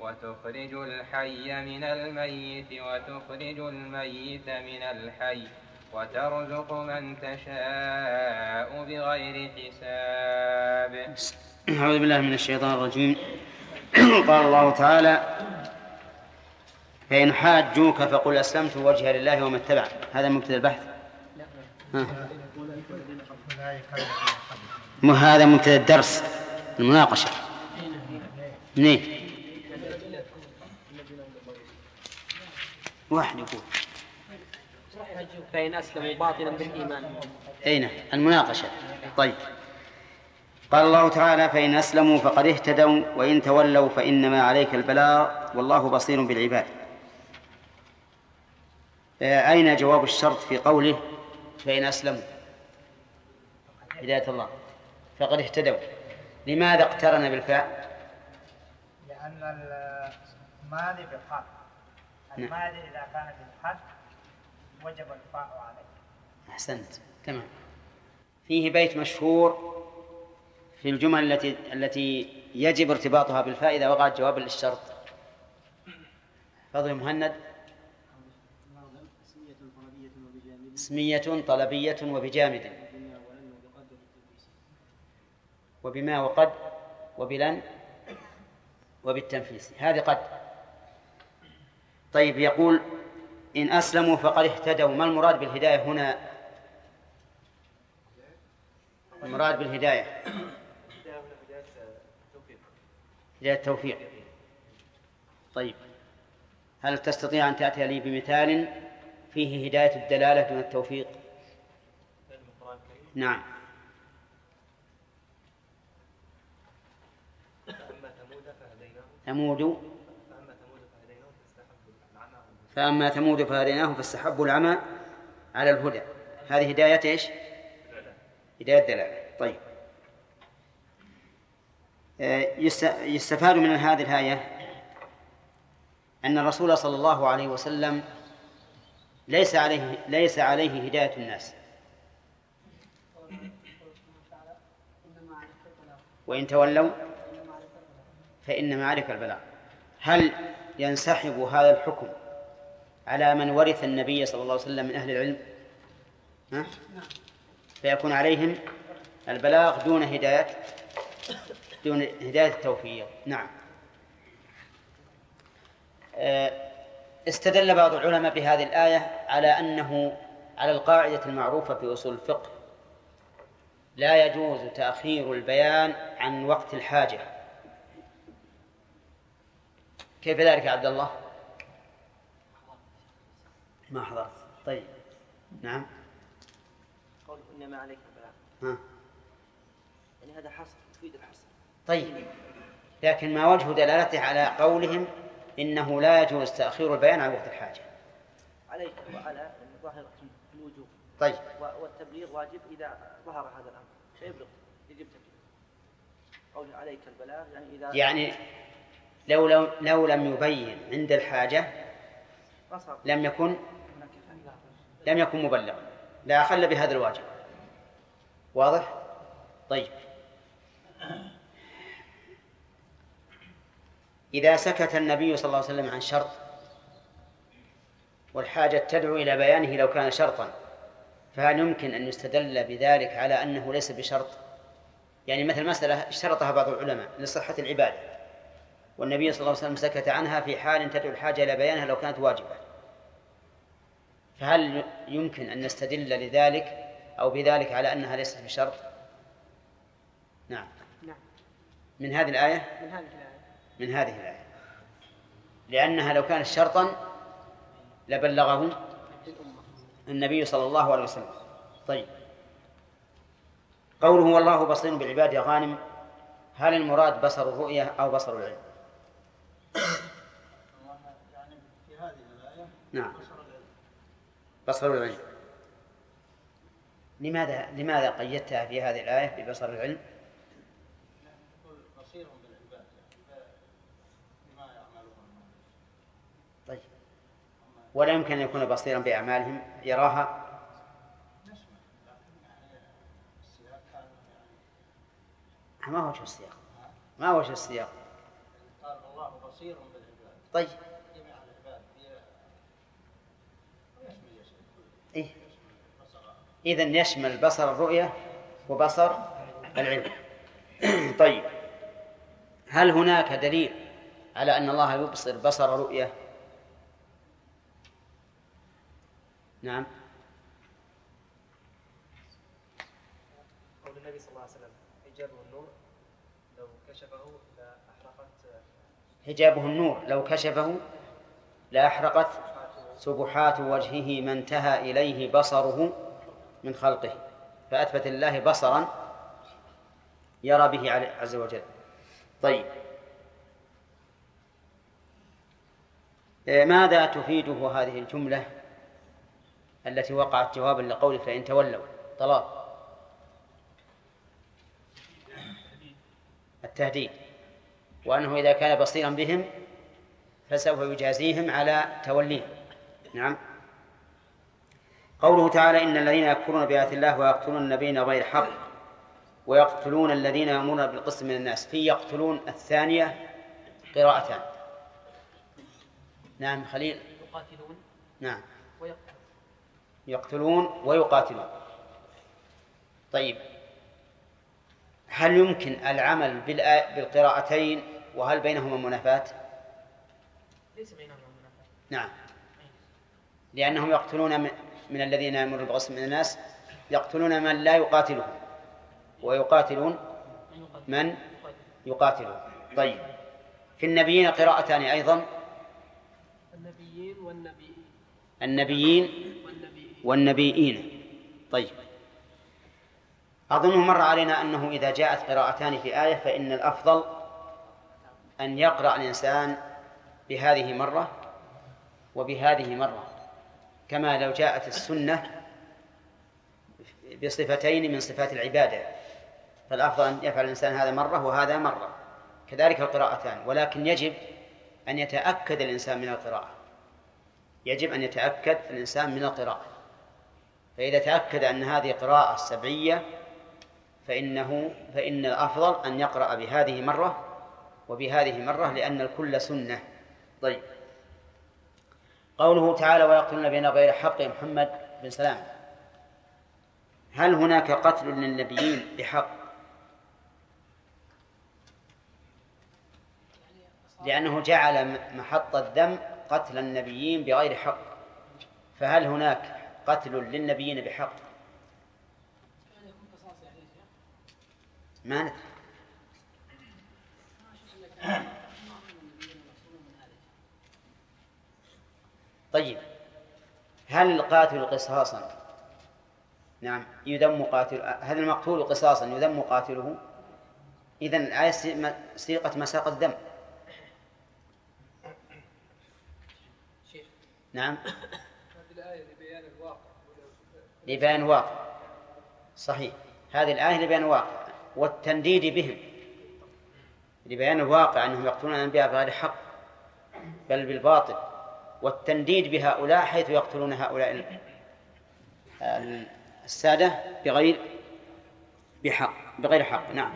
وتخرج الحي من الميت وتخرج الميت من الحي وترزق من تشاء بغير حساب. أعوذ بالله من الشيطان الرجيم. قال الله تعالى فإن حاجوك فقل أسلمت وجهي لله وما اتبع. هذا مبتدأ البحث. هذا مبتدأ الدرس المناقشة. منين؟ واحد يقول. فإن أسلموا باطلا بالإيمان. أين المناقشة. طيب. قال الله تعالى فإن أسلموا فقد اهتدوا وإن تولوا فإنما عليك البلاغ والله بصير بالعباد. آه، أين جواب الشرط في قوله فإن أسلموا؟ هداية الله. فقد اهتدوا. لماذا اقترن بالفاء؟ لأن المال بقاء المال إذا كان بالحق وجب الفاء عليه. أحسنت. تمام. فيه بيت مشهور في الجمل التي التي يجب ارتباطها بالفاء إذا وقعت جوابا للشرط. فضل مهند اسمية طلبية وبجامد. وبما وقد وبلن وبالتنفيس. هذه قد. طيب يقول إن أسلموا فقد اهتدوا. ما المراد بالهداية هنا؟ المراد بالهداية. هداية التوفيق. طيب هل تستطيع أن تأتي لي بمثال فيه هداية الدلالة دون التوفيق؟ نعم. ثمود فأما ثمود فهديناه فاستحبوا العمى على الهدى. هذه هداية إيش؟ هداية دلالة طيب. آه، يستفاد من هذه الآية أن الرسول صلى الله عليه وسلم ليس عليه ليس عليه هداية الناس. وإن تولوا فإنما عليك البلاغ. هل ينسحب هذا الحكم على من ورث النبي صلى الله عليه وسلم من أهل العلم ها؟ فيكون عليهم البلاغ دون هداية دون هداية التوفيق نعم آه، استدل بعض العلماء بهذه الآية على أنه على القاعدة المعروفة في أصول الفقه لا يجوز تأخير البيان عن وقت الحاجة كيف ذلك يا عبد الله؟ ما حضرت. طيب. نعم. قول إنما عليك البلاغ ها. يعني هذا حصر يفيد الحصر. طيب. لكن ما وجه دلالته على قولهم إنه لا يجوز تأخير البيان عن وقت الحاجة؟ عليك وعلى ظاهر الوجوب طيب. والتبليغ واجب إذا ظهر هذا الأمر. سيبلغ يجب تبليغ. قول عليك البلاغ يعني إذا يعني لو لو, لو لم يبين عند الحاجة لم يكن لم يكن مبلغا. لا أخل بهذا الواجب. واضح؟ طيب. إذا سكت النبي صلى الله عليه وسلم عن شرط والحاجة تدعو إلى بيانه لو كان شرطا فهل يمكن أن يستدل بذلك على أنه ليس بشرط؟ يعني مثل مسألة اشترطها بعض العلماء لصحة العبادة والنبي صلى الله عليه وسلم سكت عنها في حال تدعو الحاجة إلى بيانها لو كانت واجبة. فهل يمكن أن نستدل لذلك أو بذلك على أنها ليست بشرط؟ نعم. نعم. من هذه الآية؟ من هذه الآية. من هذه الآية. لأنها لو كانت شرطا لبلغه النبي صلى الله عليه وسلم. طيب. قوله والله بصير بالعباد يا غانم هل المراد بصر الرؤية أو بصر العلم؟ يعني في هذه الآية نعم. بصر العلم. لماذا لماذا قيدتها في هذه الآية ببصر العلم؟ طيب. ولا يمكن أن يكون بصيرا بأعمالهم يراها؟ ما هو وجه السياق؟ ما هو وجه السياق؟ قال الله بصير بالعباد. طيب جميع العباد يشمل يشمل إيه؟ إذا يشمل بصر الرؤية وبصر العلم. طيب. هل هناك دليل على أن الله يبصر بصر رؤية؟ نعم. قول النبي صلى الله عليه وسلم حجابه النور لو كشفه لأحرقت حجابه النور لو كشفه لأحرقت سبحات وجهه ما انتهى إليه بصره. من خلقه فأثبت الله بصرا يرى به عز وجل. طيب. ماذا تفيده هذه الجملة التي وقعت جوابا لقوله فإن تولوا؟ طلال التهديد. وأنه إذا كان بصيرا بهم فسوف يجازيهم على توليهم. نعم. قوله تعالى إن الذين يكفرون بآيات الله ويقتلون النبيين غير حق ويقتلون الذين يأمرون بالقسط من الناس. في يقتلون الثانية قراءتان. نعم خليل. يقاتلون. نعم. ويقتلون. يقتلون ويقاتلون. طيب. هل يمكن العمل بالقراءتين؟ وهل بينهما منافاة؟ ليس بينهما منافاة نعم. لأنهم يقتلون من- الذين يمر بالغصب من الناس يقتلون من لا يقاتلهم. ويقاتلون من يقاتل من يقاتل. يقاتلون طيب. في النبيين قراءتان أيضا. النبيين والنبيين. النبيين والنبيين. طيب. أظن مر علينا أنه إذا جاءت قراءتان في آية فإن الأفضل أن يقرأ الإنسان بهذه مرة وبهذه مرة. كما لو جاءت السنة بصفتين من صفات العبادة. فالأفضل أن يفعل الإنسان هذا مرة وهذا مرة. كذلك القراءتان. ولكن يجب أن يتأكد الإنسان من القراءة. يجب أن يتأكد الإنسان من القراءة. فإذا تأكد أن هذه قراءة سبعية فإنه فإن الأفضل أن يقرأ بهذه مرة وبهذه مرة لأن الكل سنة. طيب. قوله تعالى ويقتلون بين غير حق محمد بن سلام. هل هناك قتل للنبيين بحق؟ لأنه جعل محط الذم قتل النبيين بغير حق. فهل هناك قتل للنبيين بحق؟ ما ندري. طيب هل القاتل قصاصا؟ نعم يذم قاتل هل المقتول قصاصا يذم قاتله. إذا الآية سيقت مساق الذم. نعم. هذه الآية لبيان الواقع. لبيان واقع صحيح. هذه الآية لبيان واقع والتنديد بهم. لبيان الواقع أنهم يقتلون الأنبياء بغير حق بل بالباطل. والتنديد بهؤلاء حيث يقتلون هؤلاء ال- ال- السادة بغير بحق بغير حق. نعم.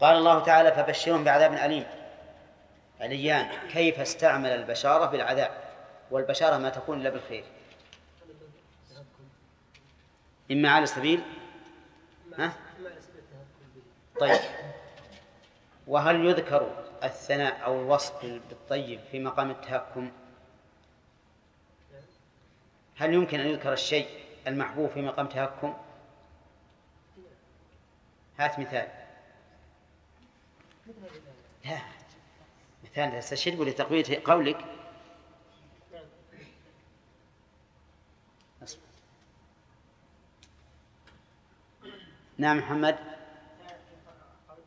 قال الله تعالى فبشرهم بعذاب أليم. عليان. كيف استعمل البشارة بالعذاب والبشارة ما تكون إلا بالخير. إما على سبيل ها؟ طيب. وهل يذكر الثناء أو الوصف بالطيب في مقام التهكم. هل يمكن أن يذكر الشيء المحبوب في مقام تهكم؟ هات مثال. لا مثال. تستشهد لتقوية قولك. نعم محمد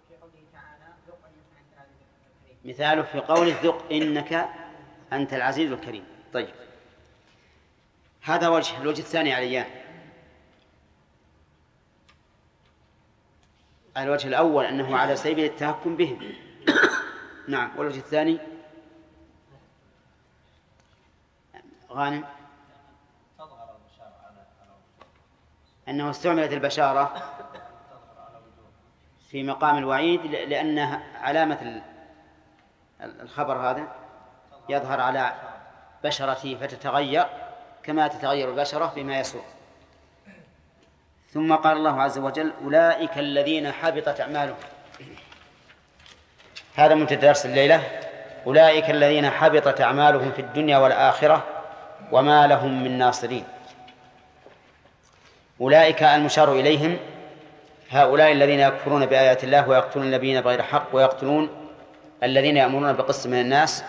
في قوله تعالى ذوق أيها أنت العزيز الكريم مثاله في قوله ذق إنك أنت العزيز الكريم. طيب. هذا وجه الوجه الثاني عليان الوجه الأول أنه على سبيل التهكم بهم. نعم. والوجه الثاني؟ غانم. أنه استعملت البشارة في مقام الوعيد لأنها علامة الخبر هذا يظهر على بشرته فتتغير كما تتغير البشرة بما يسوء. ثم قال الله عز وجل أولئك الذين حبطت أعمالهم. هذا منتدى درس الليلة. أولئك الذين حبطت أعمالهم في الدنيا والآخرة وما لهم من ناصرين. أولئك المشار إليهم هؤلاء الذين يكفرون بآيات الله ويقتلون النبيين بغير حق ويقتلون الذين يأمرون بقسط من الناس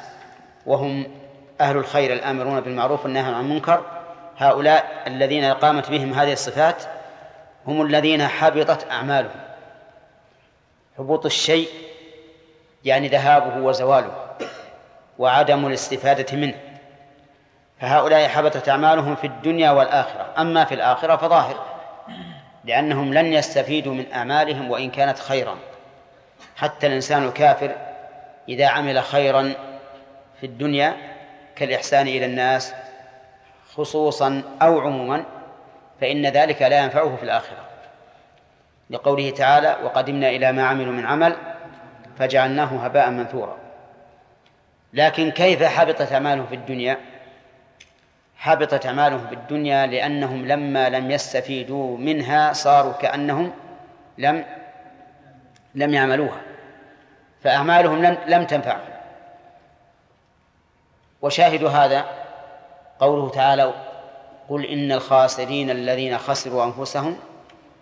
وهم أهل الخير الآمرون بالمعروف والنهي عن المنكر. هؤلاء الذين قامت بهم هذه الصفات هم الذين حبطت أعمالهم. حبوط الشيء يعني ذهابه وزواله وعدم الاستفادة منه. فهؤلاء حبطت أعمالهم في الدنيا والآخرة. أما في الآخرة فظاهر لأنهم لن يستفيدوا من أعمالهم وإن كانت خيرا. حتى الإنسان الكافر إذا عمل خيرا في الدنيا كالإحسان إلى الناس خصوصا أو عموما فإن ذلك لا ينفعه في الآخرة. لقوله تعالى وقدمنا إلى ما عملوا من عمل فجعلناه هباء منثورا. لكن كيف حبطت أعمالهم في الدنيا؟ حبطت أعمالهم في الدنيا لأنهم لما لم يستفيدوا منها صاروا كأنهم لم لم يعملوها. فأعمالهم لم لم تنفعهم وشاهد هذا قوله تعالى قل إن الخاسرين الذين خسروا أنفسهم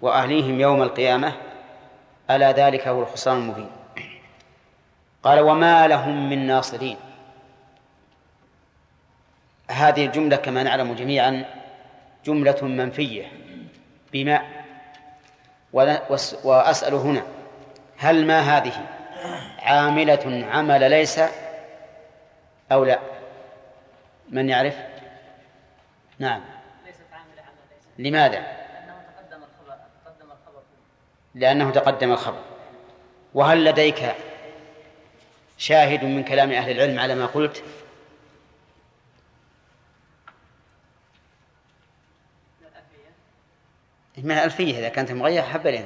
وأهليهم يوم القيامة ألا ذلك هو الخسران المبين. قال وما لهم من ناصرين. هذه الجملة كما نعلم جميعا جملة منفية بما وأسأل هنا هل ما هذه عاملة عمل ليس أو لا؟ من يعرف؟ نعم. ليست عاملة عمل ليس. لماذا؟ لأنه تقدم الخبر تقدم الخبر. لأنه تقدم الخبر. وهل لديك شاهد من كلام أهل العلم على ما قلت؟ من الألفية. إذا كانت مغيرة حبة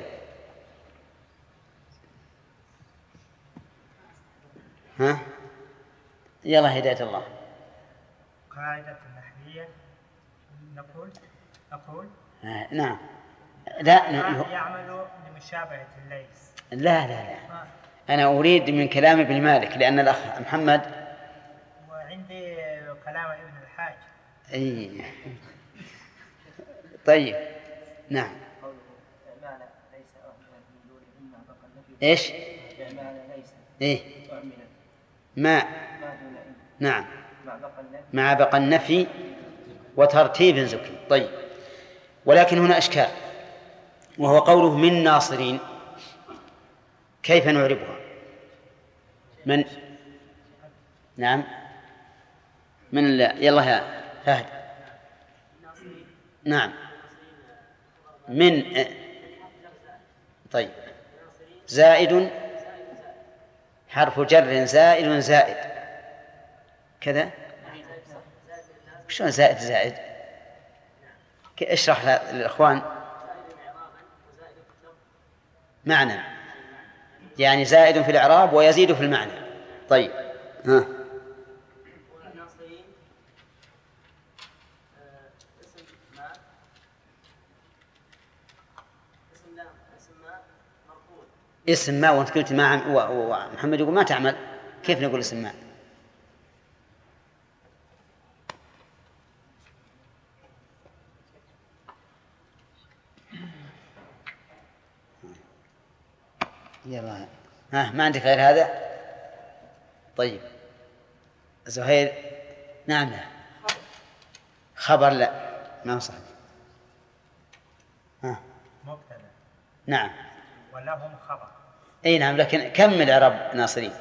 ها؟ يلا هداية الله. قاعدة النحوية نقول نقول آه، نعم. لا يعمل لمشابهة الليس لا لا لا. آه. أنا أريد من كلام ابن مالك لأن الأخ محمد وعندي كلام ابن الحاج. أي. طيب. نعم. إعمال ليس إيه. أعمل ما نعم. مع بقى النفي وترتيب زكي. طيب. ولكن هنا أشكال. وهو قوله من ناصرين. كيف نعربها؟ من نعم. من ال... يلا يا فهد. نعم. من طيب. زائد حرف جر زائد زائد. كذا؟ شلون زائد زائد؟ اشرح للإخوان. معنى. يعني زائد في الإعراب ويزيد في المعنى. طيب. ها والناصرين آه، اسم ما اسم لا اسم ما مرفوع اسم ما وانت قلت ما عم... و... و... محمد يقول ما تعمل. كيف نقول اسم ما؟ يلا. ها ما عندك غير هذا؟ طيب. زهير؟ نعم لا خبر لا ما صحيح ها. مبتدا نعم. ولهم خبر. أي نعم لكن كمل اعراب ناصرين؟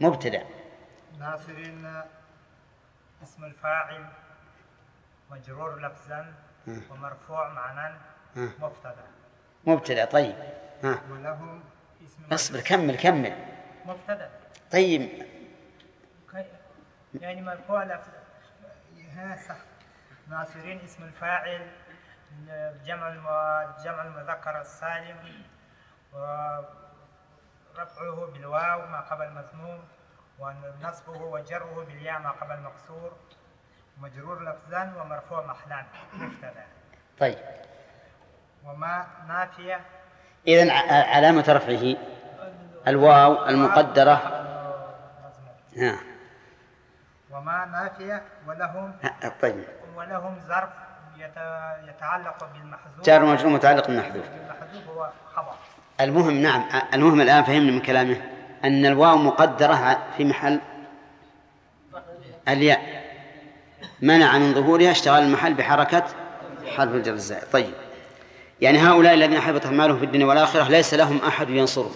مبتدأ. ناصرين اسم الفاعل مجرور لفظا. ومرفوع معنى مم. مبتدأ. مبتدأ طيب. ها. ولهم اسم اصبر كمل كمل مبتدأ. طيب. يعني مرفوع لفظ ها صح. ناصرين اسم الفاعل جمع جمع المذكر السالم ورفعه بالواو ما قبل مذموم ونصبه وجره بالياء ما قبل مكسور مجرور لفظا ومرفوع محلا. مبتدأ. طيب. وما نافية؟ اذا علامة رفعه. الواو المقدرة. ها. وما نافية؟ ولهم طيب. ولهم ظرف. يتعلق بالمحذوف. جار ومجرور متعلق بالمحذوف. المحذوف هو خبر. المهم نعم المهم الآن فهمنا من كلامه. أن الواو مقدرة ع- في محل الياء. منع من ظهورها اشتغال المحل بحركة حرف الجر الزائد طيب. يعني هؤلاء الذين حبط أعمالهم في الدنيا والآخرة ليس لهم أحد ينصرهم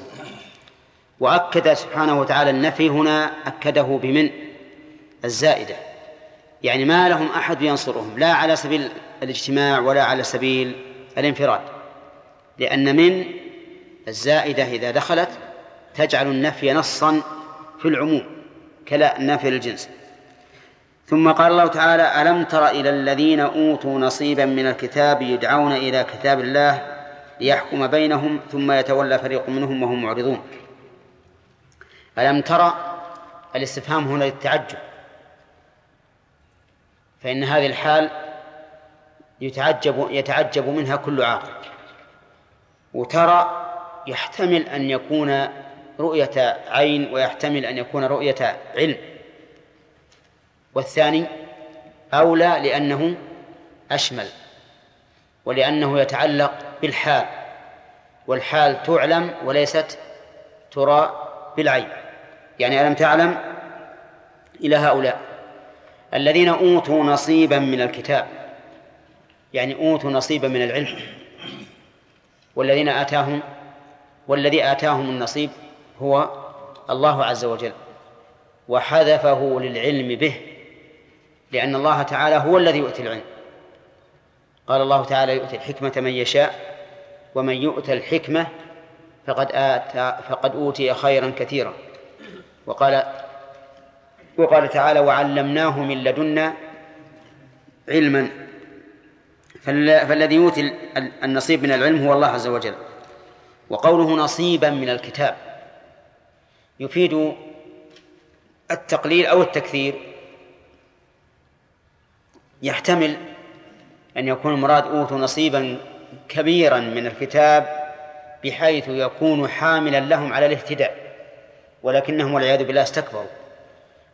وأكد سبحانه وتعالى النفي هنا أكده بمن؟ الزائدة. يعني ما لهم أحد ينصرهم. لا على سبيل الاجتماع ولا على سبيل الانفراد لأن من الزائدة إذا دخلت تجعل النفي نصا في العموم كلا النفي للجنس ثم قال الله تعالى ألم تر إلى الذين أوتوا نصيبا من الكتاب يدعون إلى كتاب الله ليحكم بينهم ثم يتولى فريق منهم وهم معرضون؟ ألم ترى الاستفهام هنا للتعجب؟ فإن هذه الحال يتعجب يتعجب منها كل عاقل. وترى يحتمل أن يكون رؤية عين ويحتمل أن يكون رؤية علم. والثاني أولى لأنه أشمل ولأنه يتعلق بالحال. والحال تعلم وليست ترى بالعين. يعني ألم تعلم إلى هؤلاء الذين أوتوا نصيبا من الكتاب. يعني أوتوا نصيبا من العلم. والذين آتاهم والذي آتاهم النصيب هو الله عز وجل وحذفه للعلم به لأن الله تعالى هو الذي يؤتي العلم. قال الله تعالى يؤتي الحكمة من يشاء ومن يؤتى الحكمة فقد آتى فقد أوتي خيرا كثيرا. وقال وقال تعالى وعلمناه من لدنا علما. فالذي يؤتي النصيب من العلم هو الله عز وجل. وقوله نصيبا من الكتاب يفيد التقليل أو التكثير. يحتمل أن يكون المراد أوتوا نصيبا كبيرا من الكتاب بحيث يكون حاملا لهم على الاهتداء ولكنهم والعياذ بالله استكبروا.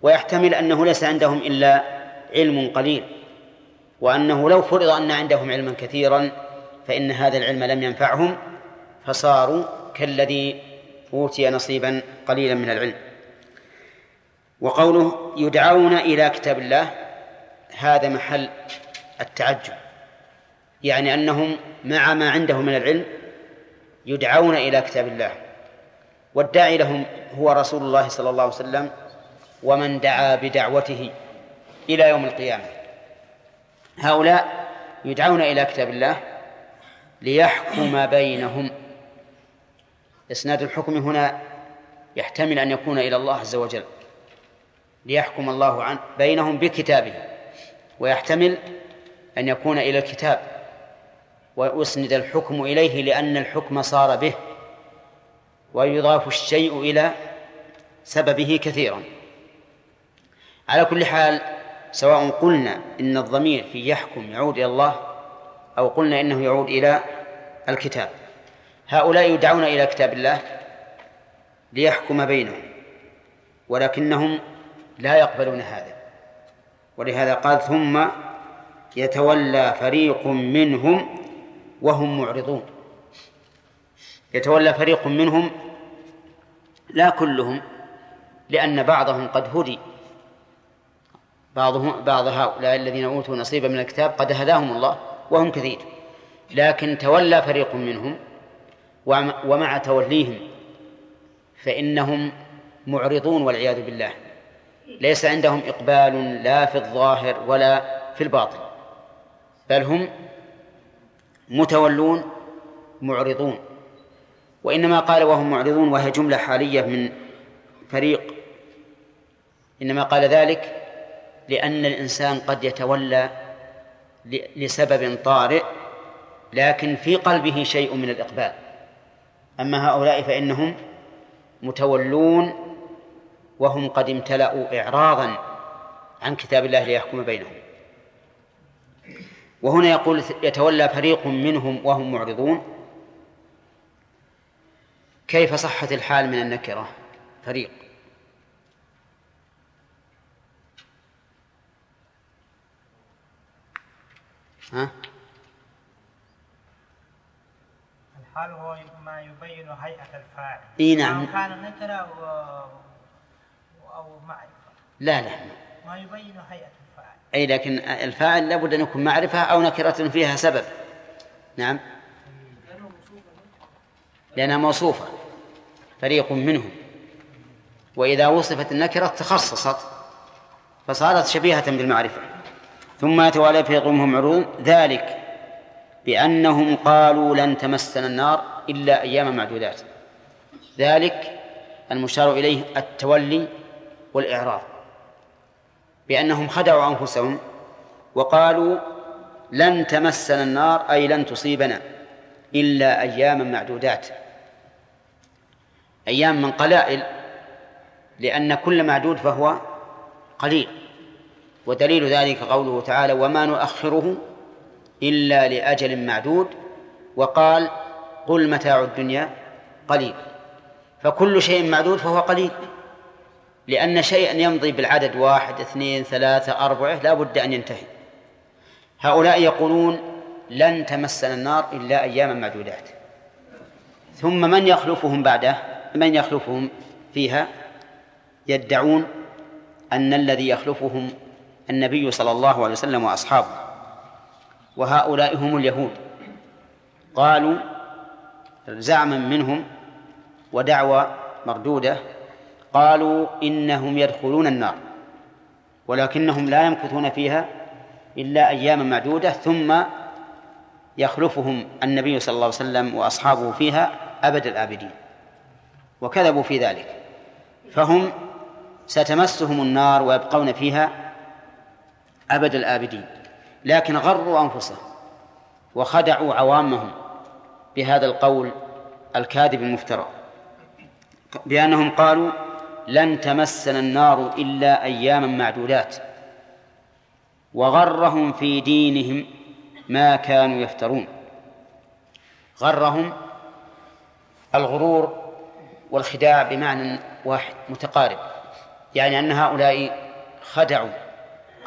ويحتمل أنه ليس عندهم إلا علم قليل. وأنه لو فرض أن عندهم علما كثيرا فإن هذا العلم لم ينفعهم فصاروا كالذي أوتي نصيبا قليلا من العلم. وقوله يدعون إلى كتاب الله هذا محل التعجب. يعني أنهم مع ما عندهم من العلم يدعون إلى كتاب الله. والداعي لهم هو رسول الله صلى الله عليه وسلم ومن دعا بدعوته إلى يوم القيامة. هؤلاء يدعون إلى كتاب الله ليحكم بينهم. إسناد الحكم هنا يحتمل أن يكون إلى الله عز وجل. ليحكم الله عن بينهم بكتابه. ويحتمل أن يكون إلى الكتاب. وأسند الحكم إليه لأن الحكم صار به. ويضاف الشيء إلى سببه كثيرا. على كل حال سواء قلنا إن الضمير في يحكم يعود إلى الله أو قلنا إنه يعود إلى الكتاب. هؤلاء يدعون إلى كتاب الله ليحكم بينهم ولكنهم لا يقبلون هذا. ولهذا قال ثم يتولى فريق منهم وهم معرضون. يتولى فريق منهم لا كلهم لأن بعضهم قد هدي. بعضهم بعض هؤلاء الذين أوتوا نصيبا من الكتاب قد هداهم الله وهم كثير. لكن تولى فريق منهم ومع توليهم فإنهم معرضون والعياذ بالله. ليس عندهم إقبال لا في الظاهر ولا في الباطن. بل هم متولون معرضون. وإنما قال وهم معرضون وهي جملة حالية من فريق. إنما قال ذلك لأن الإنسان قد يتولى لسبب طارئ لكن في قلبه شيء من الإقبال. أما هؤلاء فإنهم متولون وهم قد امتلأوا إعراضا عن كتاب الله ليحكم بينهم. وهنا يقول يتولى فريق منهم وهم معرضون. كيف صحت الحال من النكرة؟ فريق. ها؟ الحال هو ما يبين هيئة الفاعل. إي نعم. كان نكرة أو أو معرفة. لا لا. ما يبين هيئة الفاعل. أي لكن الفاعل لابد أن يكون معرفة أو نكرة فيها سبب. نعم. لأنها موصوفة. فريق منهم. وإذا وصفت النكرة تخصصت. فصارت شبيهة بالمعرفة. ثم يتوالى في قومهم عروض ذلك بأنهم قالوا لن تمسنا النار إلا أياما معدودات. ذلك المشار إليه التولي والإعراض. بأنهم خدعوا أنفسهم وقالوا لن تمسنا النار أي لن تصيبنا إلا أياما معدودات. أيام من قلائل لأن كل معدود فهو قليل. ودليل ذلك قوله تعالى وما نؤخره إلا لأجل معدود وقال قل متاع الدنيا قليل. فكل شيء معدود فهو قليل لأن شيئا يمضي بالعدد واحد اثنين ثلاثة أربعة لا بد أن ينتهي. هؤلاء يقولون لن تمسنا النار إلا أياما معدودات. ثم من يخلفهم بعده؟ من يخلفهم فيها؟ يدعون أن الذي يخلفهم النبي صلى الله عليه وسلم وأصحابه. وهؤلاء هم اليهود. قالوا زعما منهم ودعوى مردودة. قالوا إنهم يدخلون النار ولكنهم لا يمكثون فيها إلا أياما معدودة ثم يخلفهم النبي صلى الله عليه وسلم وأصحابه فيها أبد الآبدين. وكذبوا في ذلك. فهم ستمسهم النار ويبقون فيها أبد الآبدين لكن غروا أنفسهم وخدعوا عوامهم بهذا القول الكاذب المفترى بأنهم قالوا لن تمسنا النار إلا أياما معدودات وغرهم في دينهم ما كانوا يفترون غرهم الغرور والخداع بمعنى واحد متقارب يعني أن هؤلاء خدعوا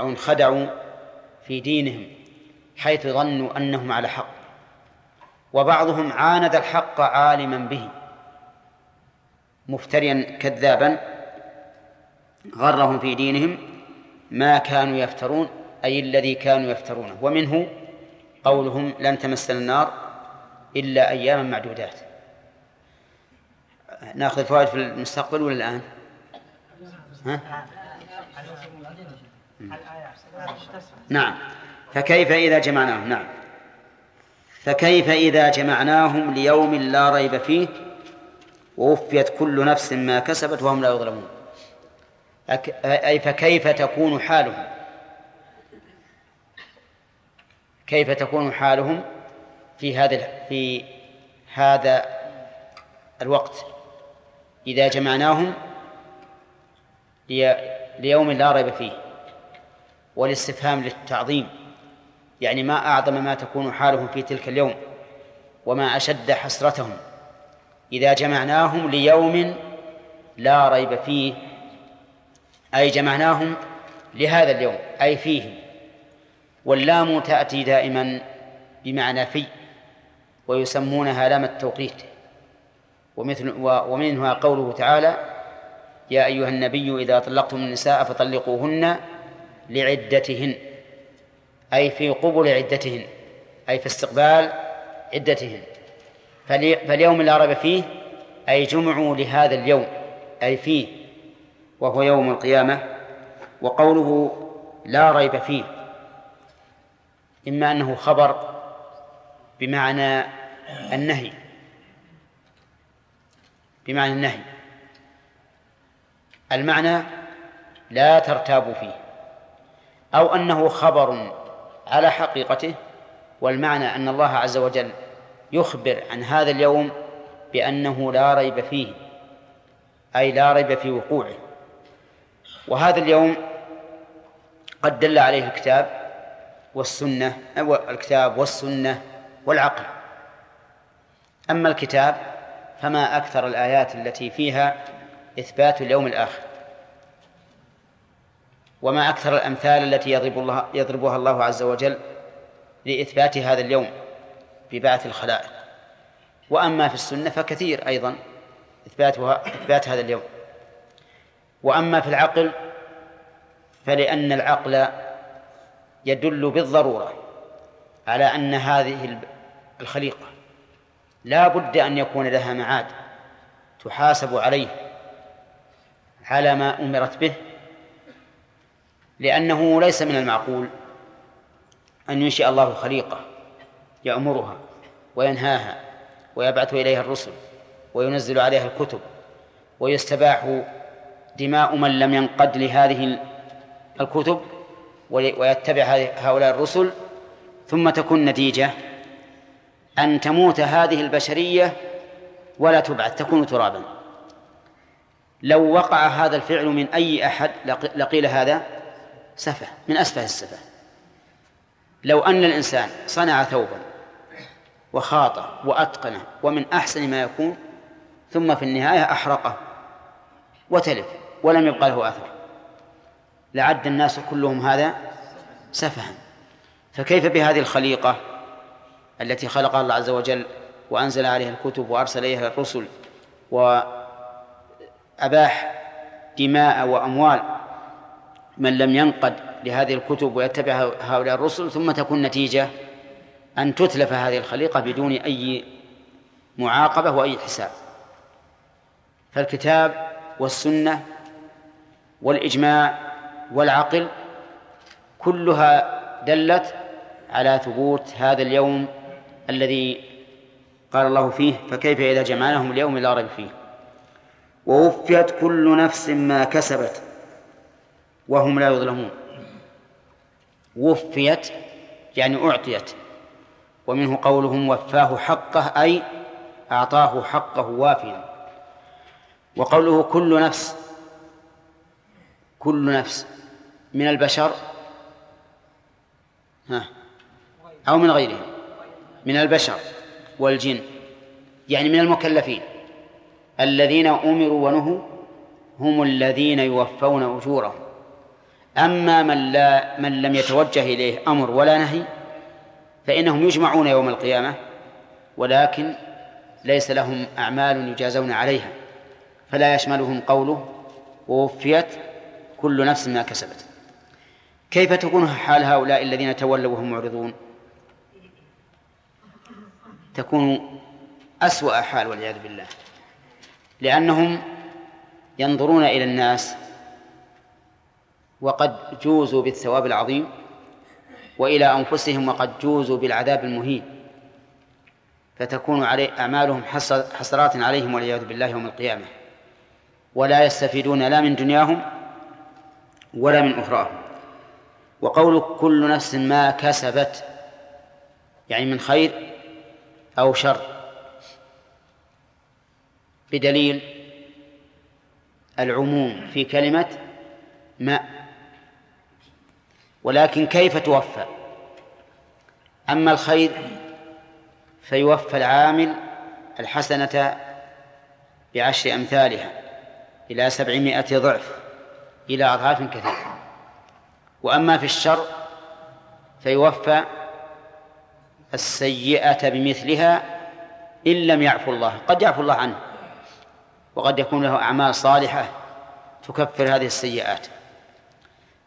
أو انخدعوا في دينهم حيث ظنوا أنهم على حق وبعضهم عاند الحق عالما به مفتريا كذابا غرهم في دينهم ما كانوا يفترون أي الذي كانوا يفترونه ومنه قولهم لن تمسنا النار إلا أياما معدودات ناخذ الفوائد في المستقبل ولا الآن؟ ها؟ نعم. فكيف إذا جمعناهم؟ نعم. فكيف إذا جمعناهم ليوم لا ريب فيه؟ ووفيت كل نفس ما كسبت وهم لا يظلمون. أي فكيف تكون حالهم؟ كيف تكون حالهم في هذا في هذا الوقت؟ إذا جمعناهم ليوم لا ريب فيه. والاستفهام للتعظيم يعني ما أعظم ما تكون حالهم في تلك اليوم وما أشد حسرتهم إذا جمعناهم ليوم لا ريب فيه أي جمعناهم لهذا اليوم أي فيه واللام تأتي دائما بمعنى في ويسمونها لام التوقيت ومثل ومنها قوله تعالى يا أيها النبي إذا طلقتم النساء فطلقوهن لعدتهن أي في قبل عدتهن أي في استقبال عدتهن. فاليوم لا ريب فيه أي جمعوا لهذا اليوم أي فيه وهو يوم القيامة. وقوله لا ريب فيه إما أنه خبر بمعنى النهي بمعنى النهي. المعنى لا ترتابوا فيه. أو أنه خبر على حقيقته والمعنى أن الله عز وجل يخبر عن هذا اليوم بأنه لا ريب فيه أي لا ريب في وقوعه. وهذا اليوم قد دل عليه الكتاب والسنة الكتاب والسنة والعقل. أما الكتاب فما أكثر الآيات التي فيها إثبات اليوم الآخر. وما أكثر الأمثال التي يضرب الله يضربها الله عز وجل لإثبات هذا اليوم ببعث الخلائق. وأما في السنة فكثير أيضا إثباتها إثبات هذا اليوم. وأما في العقل فلأن العقل يدل بالضرورة على أن هذه الخليقة لا بد أن يكون لها معاد تحاسب عليه على ما أمرت به لأنه ليس من المعقول أن ينشئ الله خليقة يأمرها وينهاها ويبعث إليها الرسل وينزل عليها الكتب ويستباح دماء من لم ينقد لهذه الكتب ويتبع هؤلاء الرسل ثم تكون نتيجة أن تموت هذه البشرية ولا تبعث تكون ترابا. لو وقع هذا الفعل من أي أحد لقيل هذا؟ سفه من أسفه السفه. لو أن الإنسان صنع ثوبا وخاطه وأتقنه ومن أحسن ما يكون ثم في النهاية أحرقه وتلف ولم يبقى له أثر. لعد الناس كلهم هذا سفها. فكيف بهذه الخليقة التي خلقها الله عز وجل وأنزل عليها الكتب وأرسل إليها الرسل وأباح دماء وأموال؟ من لم ينقد لهذه الكتب ويتبع هؤلاء الرسل ثم تكون نتيجة أن تتلف هذه الخليقة بدون أي معاقبة وأي حساب. فالكتاب والسنة والإجماع والعقل كلها دلت على ثبوت هذا اليوم الذي قال الله فيه فكيف إذا جمعناهم اليوم لا ريب فيه؟ ووفيت كل نفس ما كسبت. وهم لا يظلمون. وفيت يعني أعطيت. ومنه قولهم وفاه حقه أي أعطاه حقه وافيا. وقوله كل نفس كل نفس من البشر ها أو من غيرهم من البشر والجن يعني من المكلفين. الذين أمروا ونهوا هم الذين يوفون أجورهم. أما من لا من لم يتوجه إليه أمر ولا نهي فإنهم يجمعون يوم القيامة ولكن ليس لهم أعمال يجازون عليها فلا يشملهم قوله ووفيت كل نفس ما كسبت. كيف تكون حال هؤلاء الذين تولوا وهم معرضون؟ تكون أسوأ حال والعياذ بالله لأنهم ينظرون إلى الناس وقد جوزوا بالثواب العظيم وإلى أنفسهم وقد جوزوا بالعذاب المهين. فتكون علي أعمالهم حسرات عليهم والعياذ بالله يوم القيامة. ولا يستفيدون لا من دنياهم ولا من أخراهم. وقول كل نفس ما كسبت يعني من خير أو شر بدليل العموم في كلمة ما. ولكن كيف توفى؟ أما الخير فيوفى العامل الحسنة بعشر أمثالها إلى سبعمائة ضعف إلى أضعاف كثيرة. وأما في الشر فيوفى السيئة بمثلها إن لم يعفو الله. قد يعفو الله عنه وقد يكون له أعمال صالحة تكفر هذه السيئات.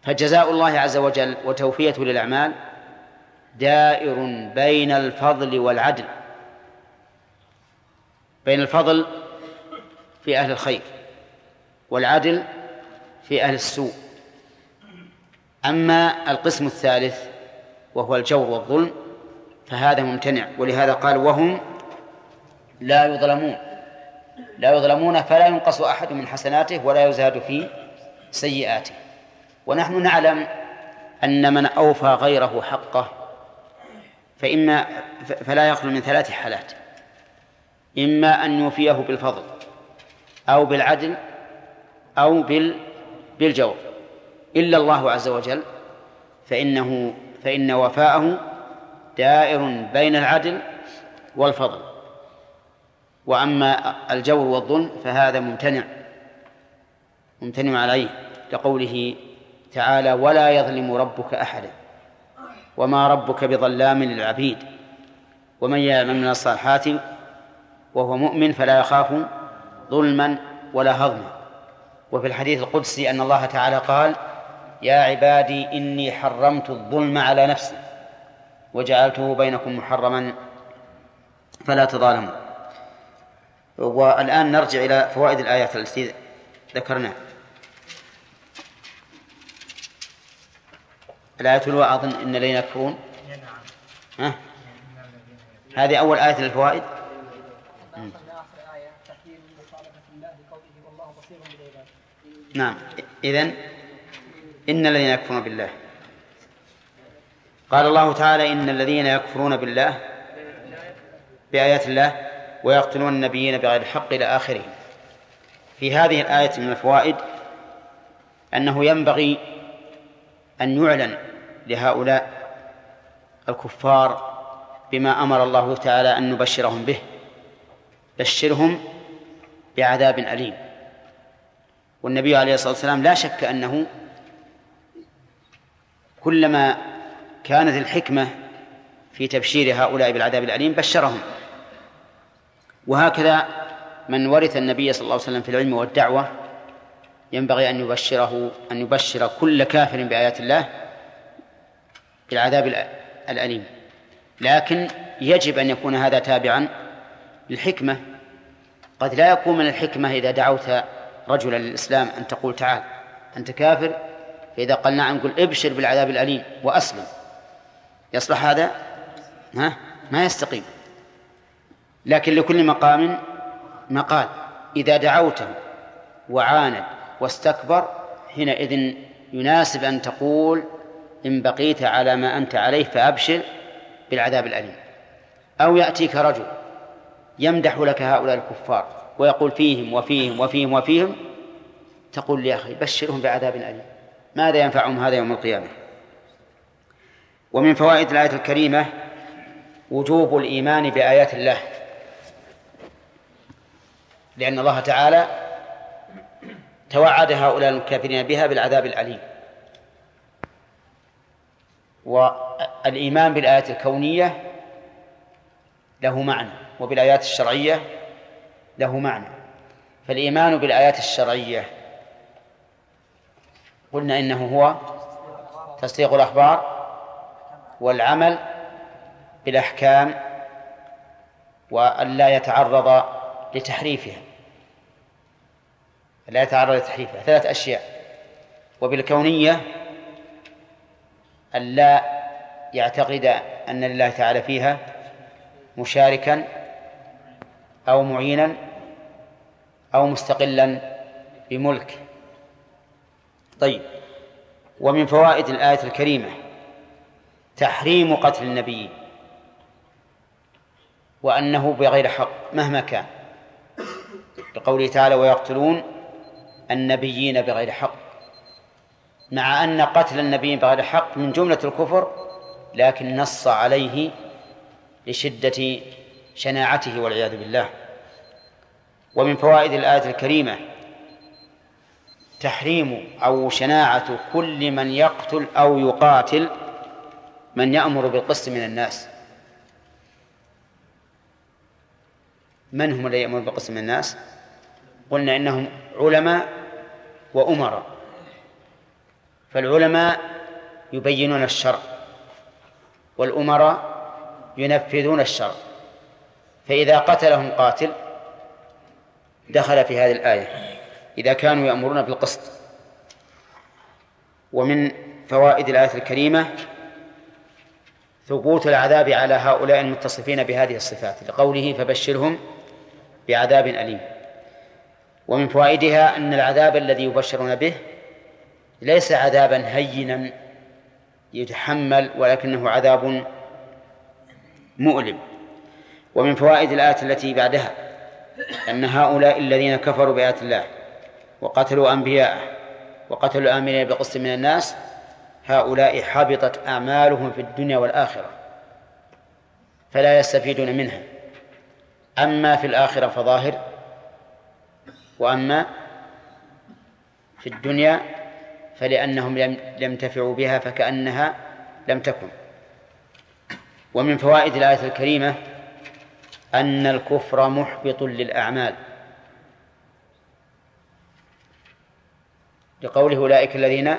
فجزاء الله عز وجل وتوفيته للأعمال دائر بين الفضل والعدل. بين الفضل في أهل الخير والعدل في أهل السوء. أما القسم الثالث وهو الجور والظلم فهذا ممتنع ولهذا قال وهم لا يظلمون. لا يظلمون فلا ينقص أحد من حسناته ولا يزاد في سيئاته. ونحن نعلم أن من أوفى غيره حقه فإما فلا يخلو من ثلاث حالات. إما أن يوفيه بالفضل أو بالعدل أو بال بالجور. إلا الله عز وجل فإنه فإن وفاءه دائر بين العدل والفضل. وأما الجور والظلم فهذا ممتنع ممتنع عليه لقوله تعالى ولا يظلم ربك أحدا وما ربك بظلام للعبيد ومن يعمل من الصالحات وهو مؤمن فلا يخاف ظلما ولا هضما. وفي الحديث القدسي أن الله تعالى قال يا عبادي إني حرمت الظلم على نفسي وجعلته بينكم محرما فلا تظالموا. والآن نرجع إلى فوائد الآيات التي ذكرناها. الآية الأولى أظن إن الذين يكفرون. ها؟ هذه أول آية بالعباد نعم. إذن إن الذين يكفرون بالله. قال الله تعالى إن الذين يكفرون بالله بآيات الله ويقتلون النبيين بغير الحق إلى آخره في هذه الآية من الفوائد أنه ينبغي أن يعلن لهؤلاء الكفار بما أمر الله تعالى أن نبشرهم به. بشرهم بعذاب أليم. والنبي عليه الصلاة والسلام لا شك أنه كلما كانت الحكمة في تبشير هؤلاء بالعذاب الأليم بشرهم. وهكذا من ورث النبي صلى الله عليه وسلم في العلم والدعوة ينبغي أن يبشره أن يبشر كل كافر بآيات الله بالعذاب الأليم. لكن يجب أن يكون هذا تابعا للحكمة. قد لا يكون من الحكمة إذا دعوت رجلا للإسلام أن تقول تعال أنت كافر فإذا قال نعم قل ابشر بالعذاب الأليم وأسلم. يصلح هذا؟ ها؟ ما يستقيم. لكن لكل مقام مقال. إذا دعوته وعاند واستكبر حينئذ يناسب أن تقول إن بقيت على ما أنت عليه فأبشر بالعذاب الأليم. أو يأتيك رجل يمدح لك هؤلاء الكفار ويقول فيهم وفيهم وفيهم وفيهم تقول يا أخي بشرهم بعذاب أليم ماذا ينفعهم هذا يوم القيامة؟ ومن فوائد الآية الكريمة وجوب الإيمان بآيات الله لأن الله تعالى توعد هؤلاء الكافرين بها بالعذاب الأليم. والإيمان بالآيات الكونية له معنى وبالآيات الشرعية له معنى. فالإيمان بالآيات الشرعية قلنا إنه هو تصديق الأخبار والعمل بالأحكام وأن لا يتعرض لتحريفها. لا يتعرض لتحريفها ثلاث أشياء. وبالكونية أن لا يعتقد أن لله تعالى فيها مشاركا أو معينا أو مستقلا بملك. طيب ومن فوائد الآية الكريمة تحريم قتل النبيين وأنه بغير حق مهما كان. لقوله تعالى ويقتلون النبيين بغير حق. مع أن قتل النبيين بغير حق من جملة الكفر لكن نص عليه لشدة شناعته والعياذ بالله. ومن فوائد الآية الكريمة تحريم أو شناعة كل من يقتل أو يقاتل من يأمر بالقسط من الناس. من هم الذين يأمرون بالقسط من الناس؟ قلنا إنهم علماء وأمراء. فالعلماء يبينون الشرع والأمراء ينفذون الشرع. فإذا قتلهم قاتل دخل في هذه الآية إذا كانوا يأمرون بالقسط. ومن فوائد الآية الكريمة ثبوت العذاب على هؤلاء المتصفين بهذه الصفات لقوله فبشرهم بعذاب أليم. ومن فوائدها أن العذاب الذي يبشرون به ليس عذابا هينا يتحمل ولكنه عذاب مؤلم. ومن فوائد الآية التي بعدها أن هؤلاء الذين كفروا بآيات الله وقتلوا أنبياءه وقتلوا الآمنين بقسط من الناس هؤلاء حبطت أعمالهم في الدنيا والآخرة فلا يستفيدون منها. أما في الآخرة فظاهر وأما في الدنيا فلأنهم لم ينتفعوا بها فكأنها لم تكن. ومن فوائد الآية الكريمة أن الكفر محبط للأعمال. لقوله أولئك الذين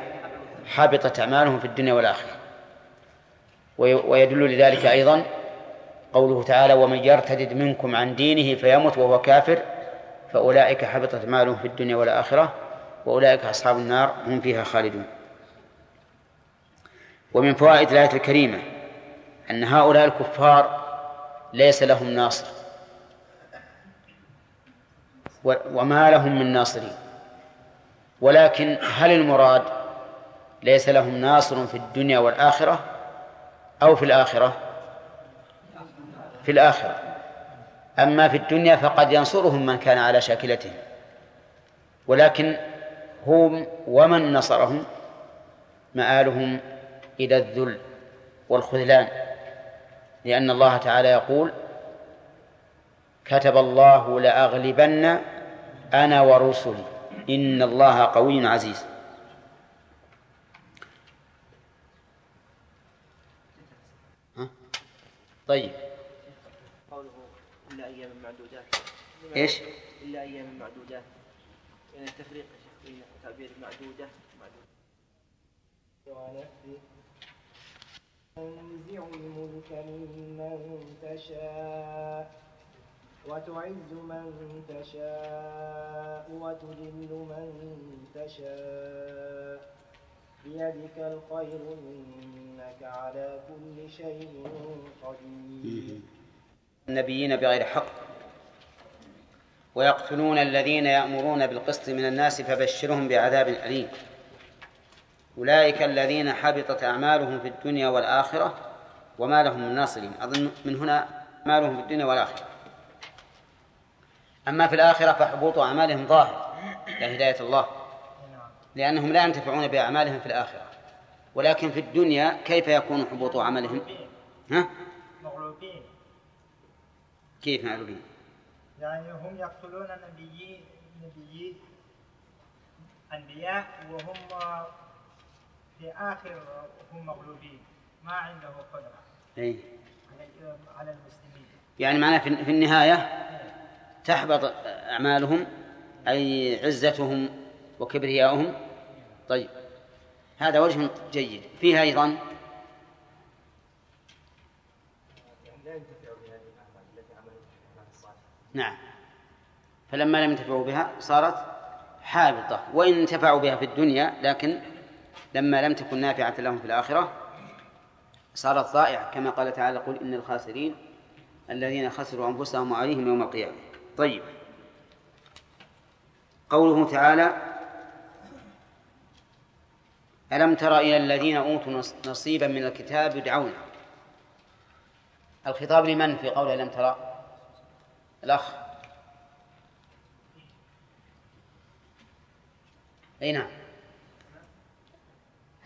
حبطت أعمالهم في الدنيا والآخرة. ويدل لذلك أيضا قوله تعالى ومن يرتدد منكم عن دينه فيمت وهو كافر فأولئك حبطت أعمالهم في الدنيا والآخرة وأولئك أصحاب النار هم فيها خالدون. ومن فوائد الآية الكريمة أن هؤلاء الكفار ليس لهم ناصر. وما لهم من ناصرين. ولكن هل المراد ليس لهم ناصر في الدنيا والآخرة أو في الآخرة؟ في الآخرة. أما في الدنيا فقد ينصرهم من كان على شاكلتهم. ولكن هم ومن نصرهم مآلهم إلى الذل والخذلان. لأن الله تعالى يقول كتب الله لأغلبن أنا ورسلي. إن الله قوي عزيز؟ طيب قوله إلا أيام معدودات إيش؟ إلا أيام معدودات يعني التفريق يا شيخ بين تعبير معدودة. معدودة ونفسه تنزع الملك ممن تشاء وتعز من تشاء وتذل من تشاء. بيدك الخير إنك على كل شيء قدير. النبيين بغير حق. ويقتلون الذين يأمرون بالقسط من الناس فبشرهم بعذاب أليم. أولئك الذين حبطت أعمالهم في الدنيا والآخرة وما لهم من ناصرين. أظن من هنا أعمالهم في الدنيا والآخرة. أما في الآخرة فحبوط أعمالهم ظاهر لا هداية الله لأنهم لا ينتفعون بأعمالهم في الآخرة. ولكن في الدنيا كيف يكون حبوط عملهم ها؟ مغلوبين. كيف معلومين يعني هم يقتلون نبيين نبيين أنبياء وهم في آخر هم مغلوبين. ما عنده قدرة أي. على المسلمين. يعني معناه في في النهاية تحبط أعمالهم أي عزتهم وكبرياؤهم؟ طيب. هذا وجه جيد. فيها أيضا نعم. فلما لم ينتفعوا بها صارت حابطة وإن انتفعوا بها في الدنيا لكن لما لم تكن نافعة لهم في الآخرة صارت ضائعة كما قال تعالى قل إن الخاسرين الذين خسروا أنفسهم وعليهم يوم القيامة. طيب. قوله تعالى ألم تر إلى الذين أوتوا نص- نصيبا من الكتاب يدعون. الخطاب لمن في قوله ألم ترى الأخ. أي نعم.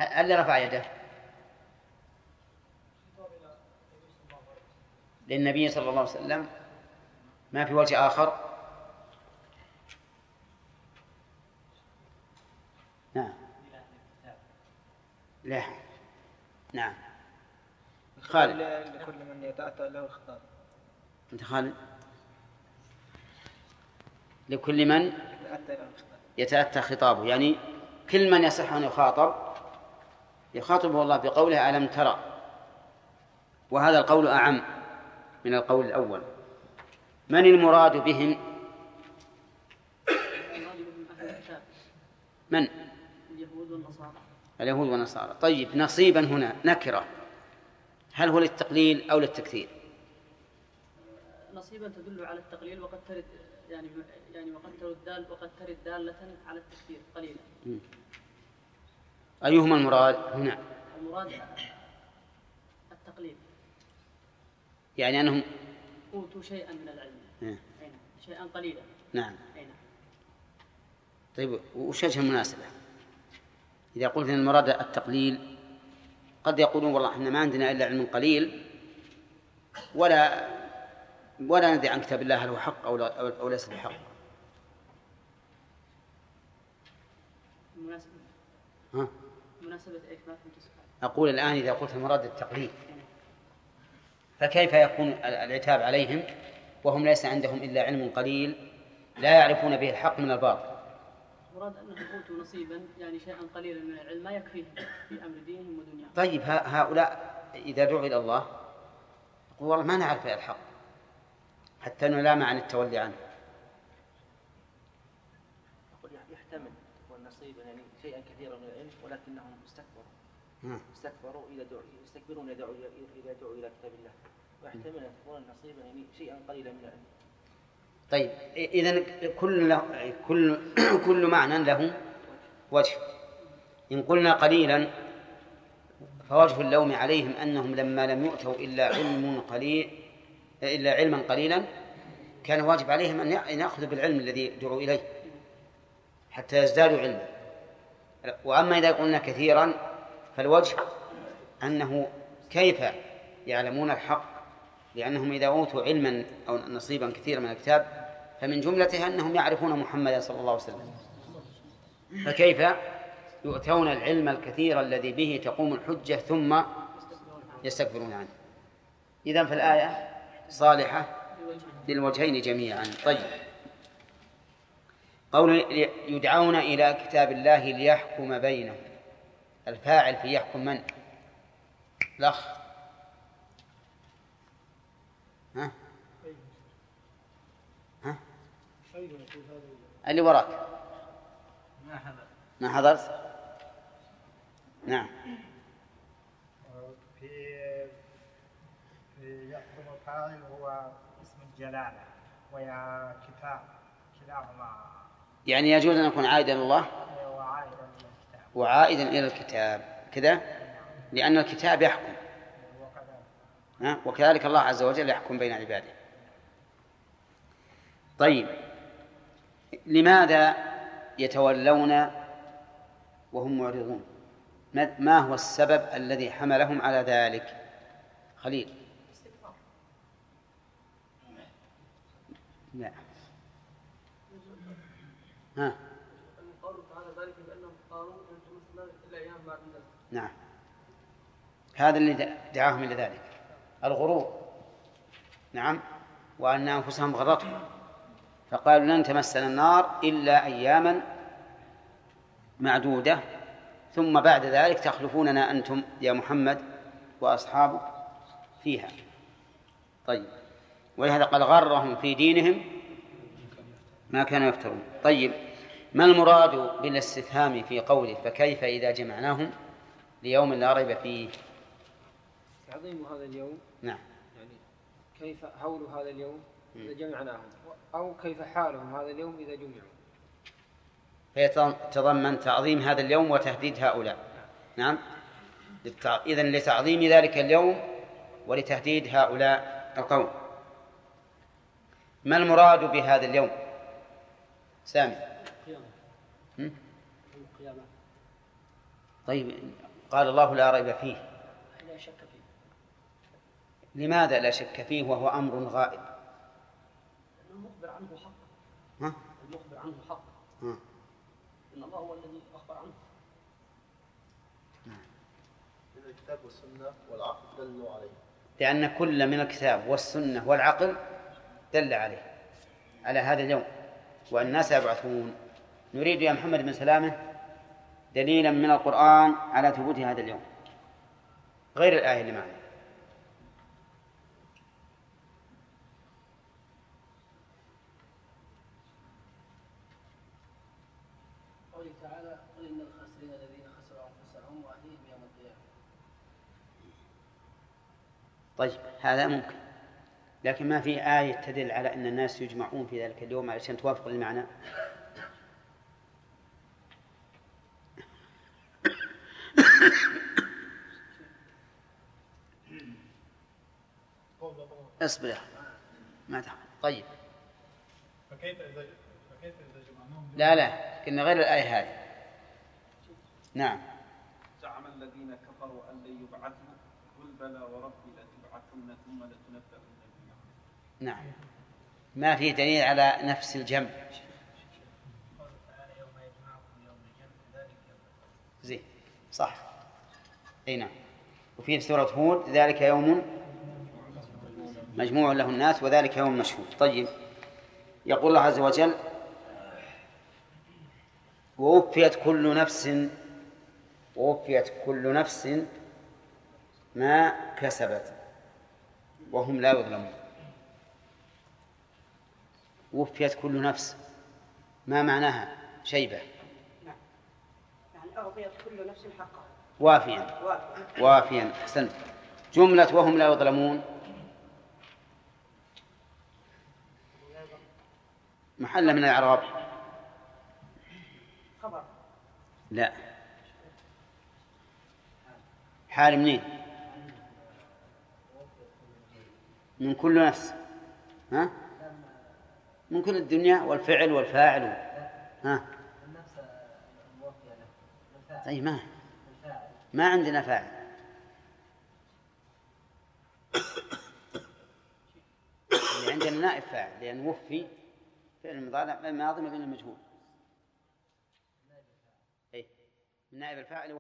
اللي رفع يده؟ للنبي صلى الله عليه وسلم. ما في وجه آخر؟ نعم. لا. نعم. خالد. لكل من يتأتى له الخطاب أنت خالد؟ لكل من يتأتى خطابه. يعني كل من يصح أن يخاطب يخاطبه الله بقوله ألم ترى وهذا القول أعم من القول الأول. من المراد بهم؟ من؟ اليهود والنصارى اليهود والنصارى. طيب نصيبا هنا نكرة. هل هو للتقليل أو للتكثير؟ نصيبا تدل على التقليل وقد ترد يعني يعني وقد ترد دال وقد ترد دالة على التكثير قليلا. أيهما المراد هنا؟ المراد التقليل. يعني أنهم أوتوا شيئا من العلم. نعم. أي نعم. شيئا قليلا. نعم. نعم. طيب وش وجه المناسبة؟ إذا قلت إن المراد التقليل قد يقولون والله إحنا ما عندنا إلا علم قليل ولا ولا ندري عن كتاب الله هل هو حق أو, لا أو, ليس بحق. مناسبة. ها؟ مناسبة إيش ما فهمت أقول الآن إذا قلت المراد التقليد. فكيف يكون ال- العتاب عليهم وهم ليس عندهم إلا علم قليل لا يعرفون به الحق من الباطل؟ المراد انهم اوتوا نصيبا يعني شيئا قليلا من العلم ما يكفيهم في أمر دينهم ودنياهم. طيب هؤلاء إذا دعوا إلى الله يقول والله ما نعرف الحق. حتى نلام عن التولي عنه. يقول يحتمل يكون يعني شيئا كثيرا من العلم ولكنهم استكبروا. نعم. استكبروا إذا دعوا يستكبرون إذا دعوا إلى- إذا دعوا إلى كتاب الله. ويحتمل أن تكون نصيبا يعني شيئا قليلا من العلم. طيب إذا كل له كل كل معنى له وجه. إن قلنا قليلا فوجه اللوم عليهم أنهم لما لم يؤتوا إلا علم قليل إلا علما قليلا كان واجب عليهم أن يأخذوا بالعلم الذي دعوا إليه حتى يزدادوا علما. وأما إذا قلنا كثيرا فالوجه أنه كيف يعلمون الحق؟ لأنهم إذا أوتوا علما أو نصيبا كثيرا من الكتاب فمن جملته أنهم يعرفون محمدا صلى الله عليه وسلم. فكيف يؤتون العلم الكثير الذي به تقوم الحجة ثم يستكبرون عنه؟ إذا فالآية صالحة للوجهين جميعا طيب قول يدعون إلى كتاب الله ليحكم بينهم الفاعل في يحكم من؟ الأخ ها؟ ها؟ اللي وراك ما هذا ما حضرت؟ نعم في في يحكم فاعل هو اسم الجلالة ويا كتاب كلاهما. يعني يجوز أن يكون عائدا الله؟ وعائدا إلى الكتاب. وعائدا إلى الكتاب. كذا؟ لأن الكتاب يحكم. وكذلك. الله عز وجل يحكم بين عباده. طيب. لماذا يتولون وهم معرضون؟ ما هو السبب الذي حملهم على ذلك؟ خليل. لا ها. قوله تعالى ذلك بأنهم قالوا معدودة نعم. هذا اللي دع- دعاهم إلى ذلك. الغرور. نعم. وأن أنفسهم غرتهم. فقالوا لن تمسنا النار إلا أياما معدودة. ثم بعد ذلك تخلفوننا أنتم يا محمد وأصحابك فيها. طيب. ولهذا قال غرهم في دينهم ما كانوا يفترون. طيب ما المراد بالاستفهام في قوله فكيف إذا جمعناهم ليوم لا ريب فيه؟ تعظيم هذا اليوم؟ نعم. يعني كيف هول هذا اليوم إذا. جمعناهم؟ أو كيف حالهم هذا اليوم إذا جمعوا؟ فيتضمن تعظيم هذا اليوم وتهديد هؤلاء. نعم. إذن لتعظيم ذلك اليوم ولتهديد هؤلاء القوم. ما المراد بهذا اليوم؟ سامي. القيامة. هم؟ القيامة. طيب قال الله لا ريب فيه. لا شك فيه. لماذا لا شك فيه وهو أمر غائب؟ لأنه المخبر عنه حق. ها؟ المخبر عنه حق. ها. إن الله هو الذي أخبر عنه. من الكتاب والسنة والعقل دلوا عليه. لأن كل من الكتاب والسنة والعقل دل عليه على هذا اليوم. والناس يبعثون. نريد يا محمد بن سلامة دليلا من القرآن على ثبوت هذا اليوم. غير الآية اللي معنا. طيب هذا ممكن. لكن ما في آية تدل على أن الناس يجمعون في ذلك اليوم علشان توافق المعنى؟ اصبر. يا أخي. ما تحمل طيب. فكيف إذا فكيف إذا جمعناهم لا لا. كنا غير الآية هذه. نعم. زعم الذين كفروا أن لن يبعثوا قل بلى وربي لتبعثن ثم لتنبؤن. نعم. ما في دليل على نفس الجمع. زين صح. أي نعم. وفي سورة هود ذلك يوم مجموع له الناس وذلك يوم مشهود. طيب. يقول الله عز وجل ووفيت كل نفس ووفيت كل نفس ما كسبت وهم لا يظلمون. وفيت كل نفس. ما معناها؟ شيبة. يعني أعطيت كل نفس حقها وافيا. وافيا. أحسنت. جملة وهم لا يظلمون. محل من الإعراب. خبر. لا. حال منين؟ من كل نفس. ها؟ من كل الدنيا والفعل والفاعل. ها؟ الفاعل أي ما ما عندنا فاعل. اللي عندنا نائب فاعل لأن وفي فعل المضارع ماضي مبني المجهول أي نائب الفاعل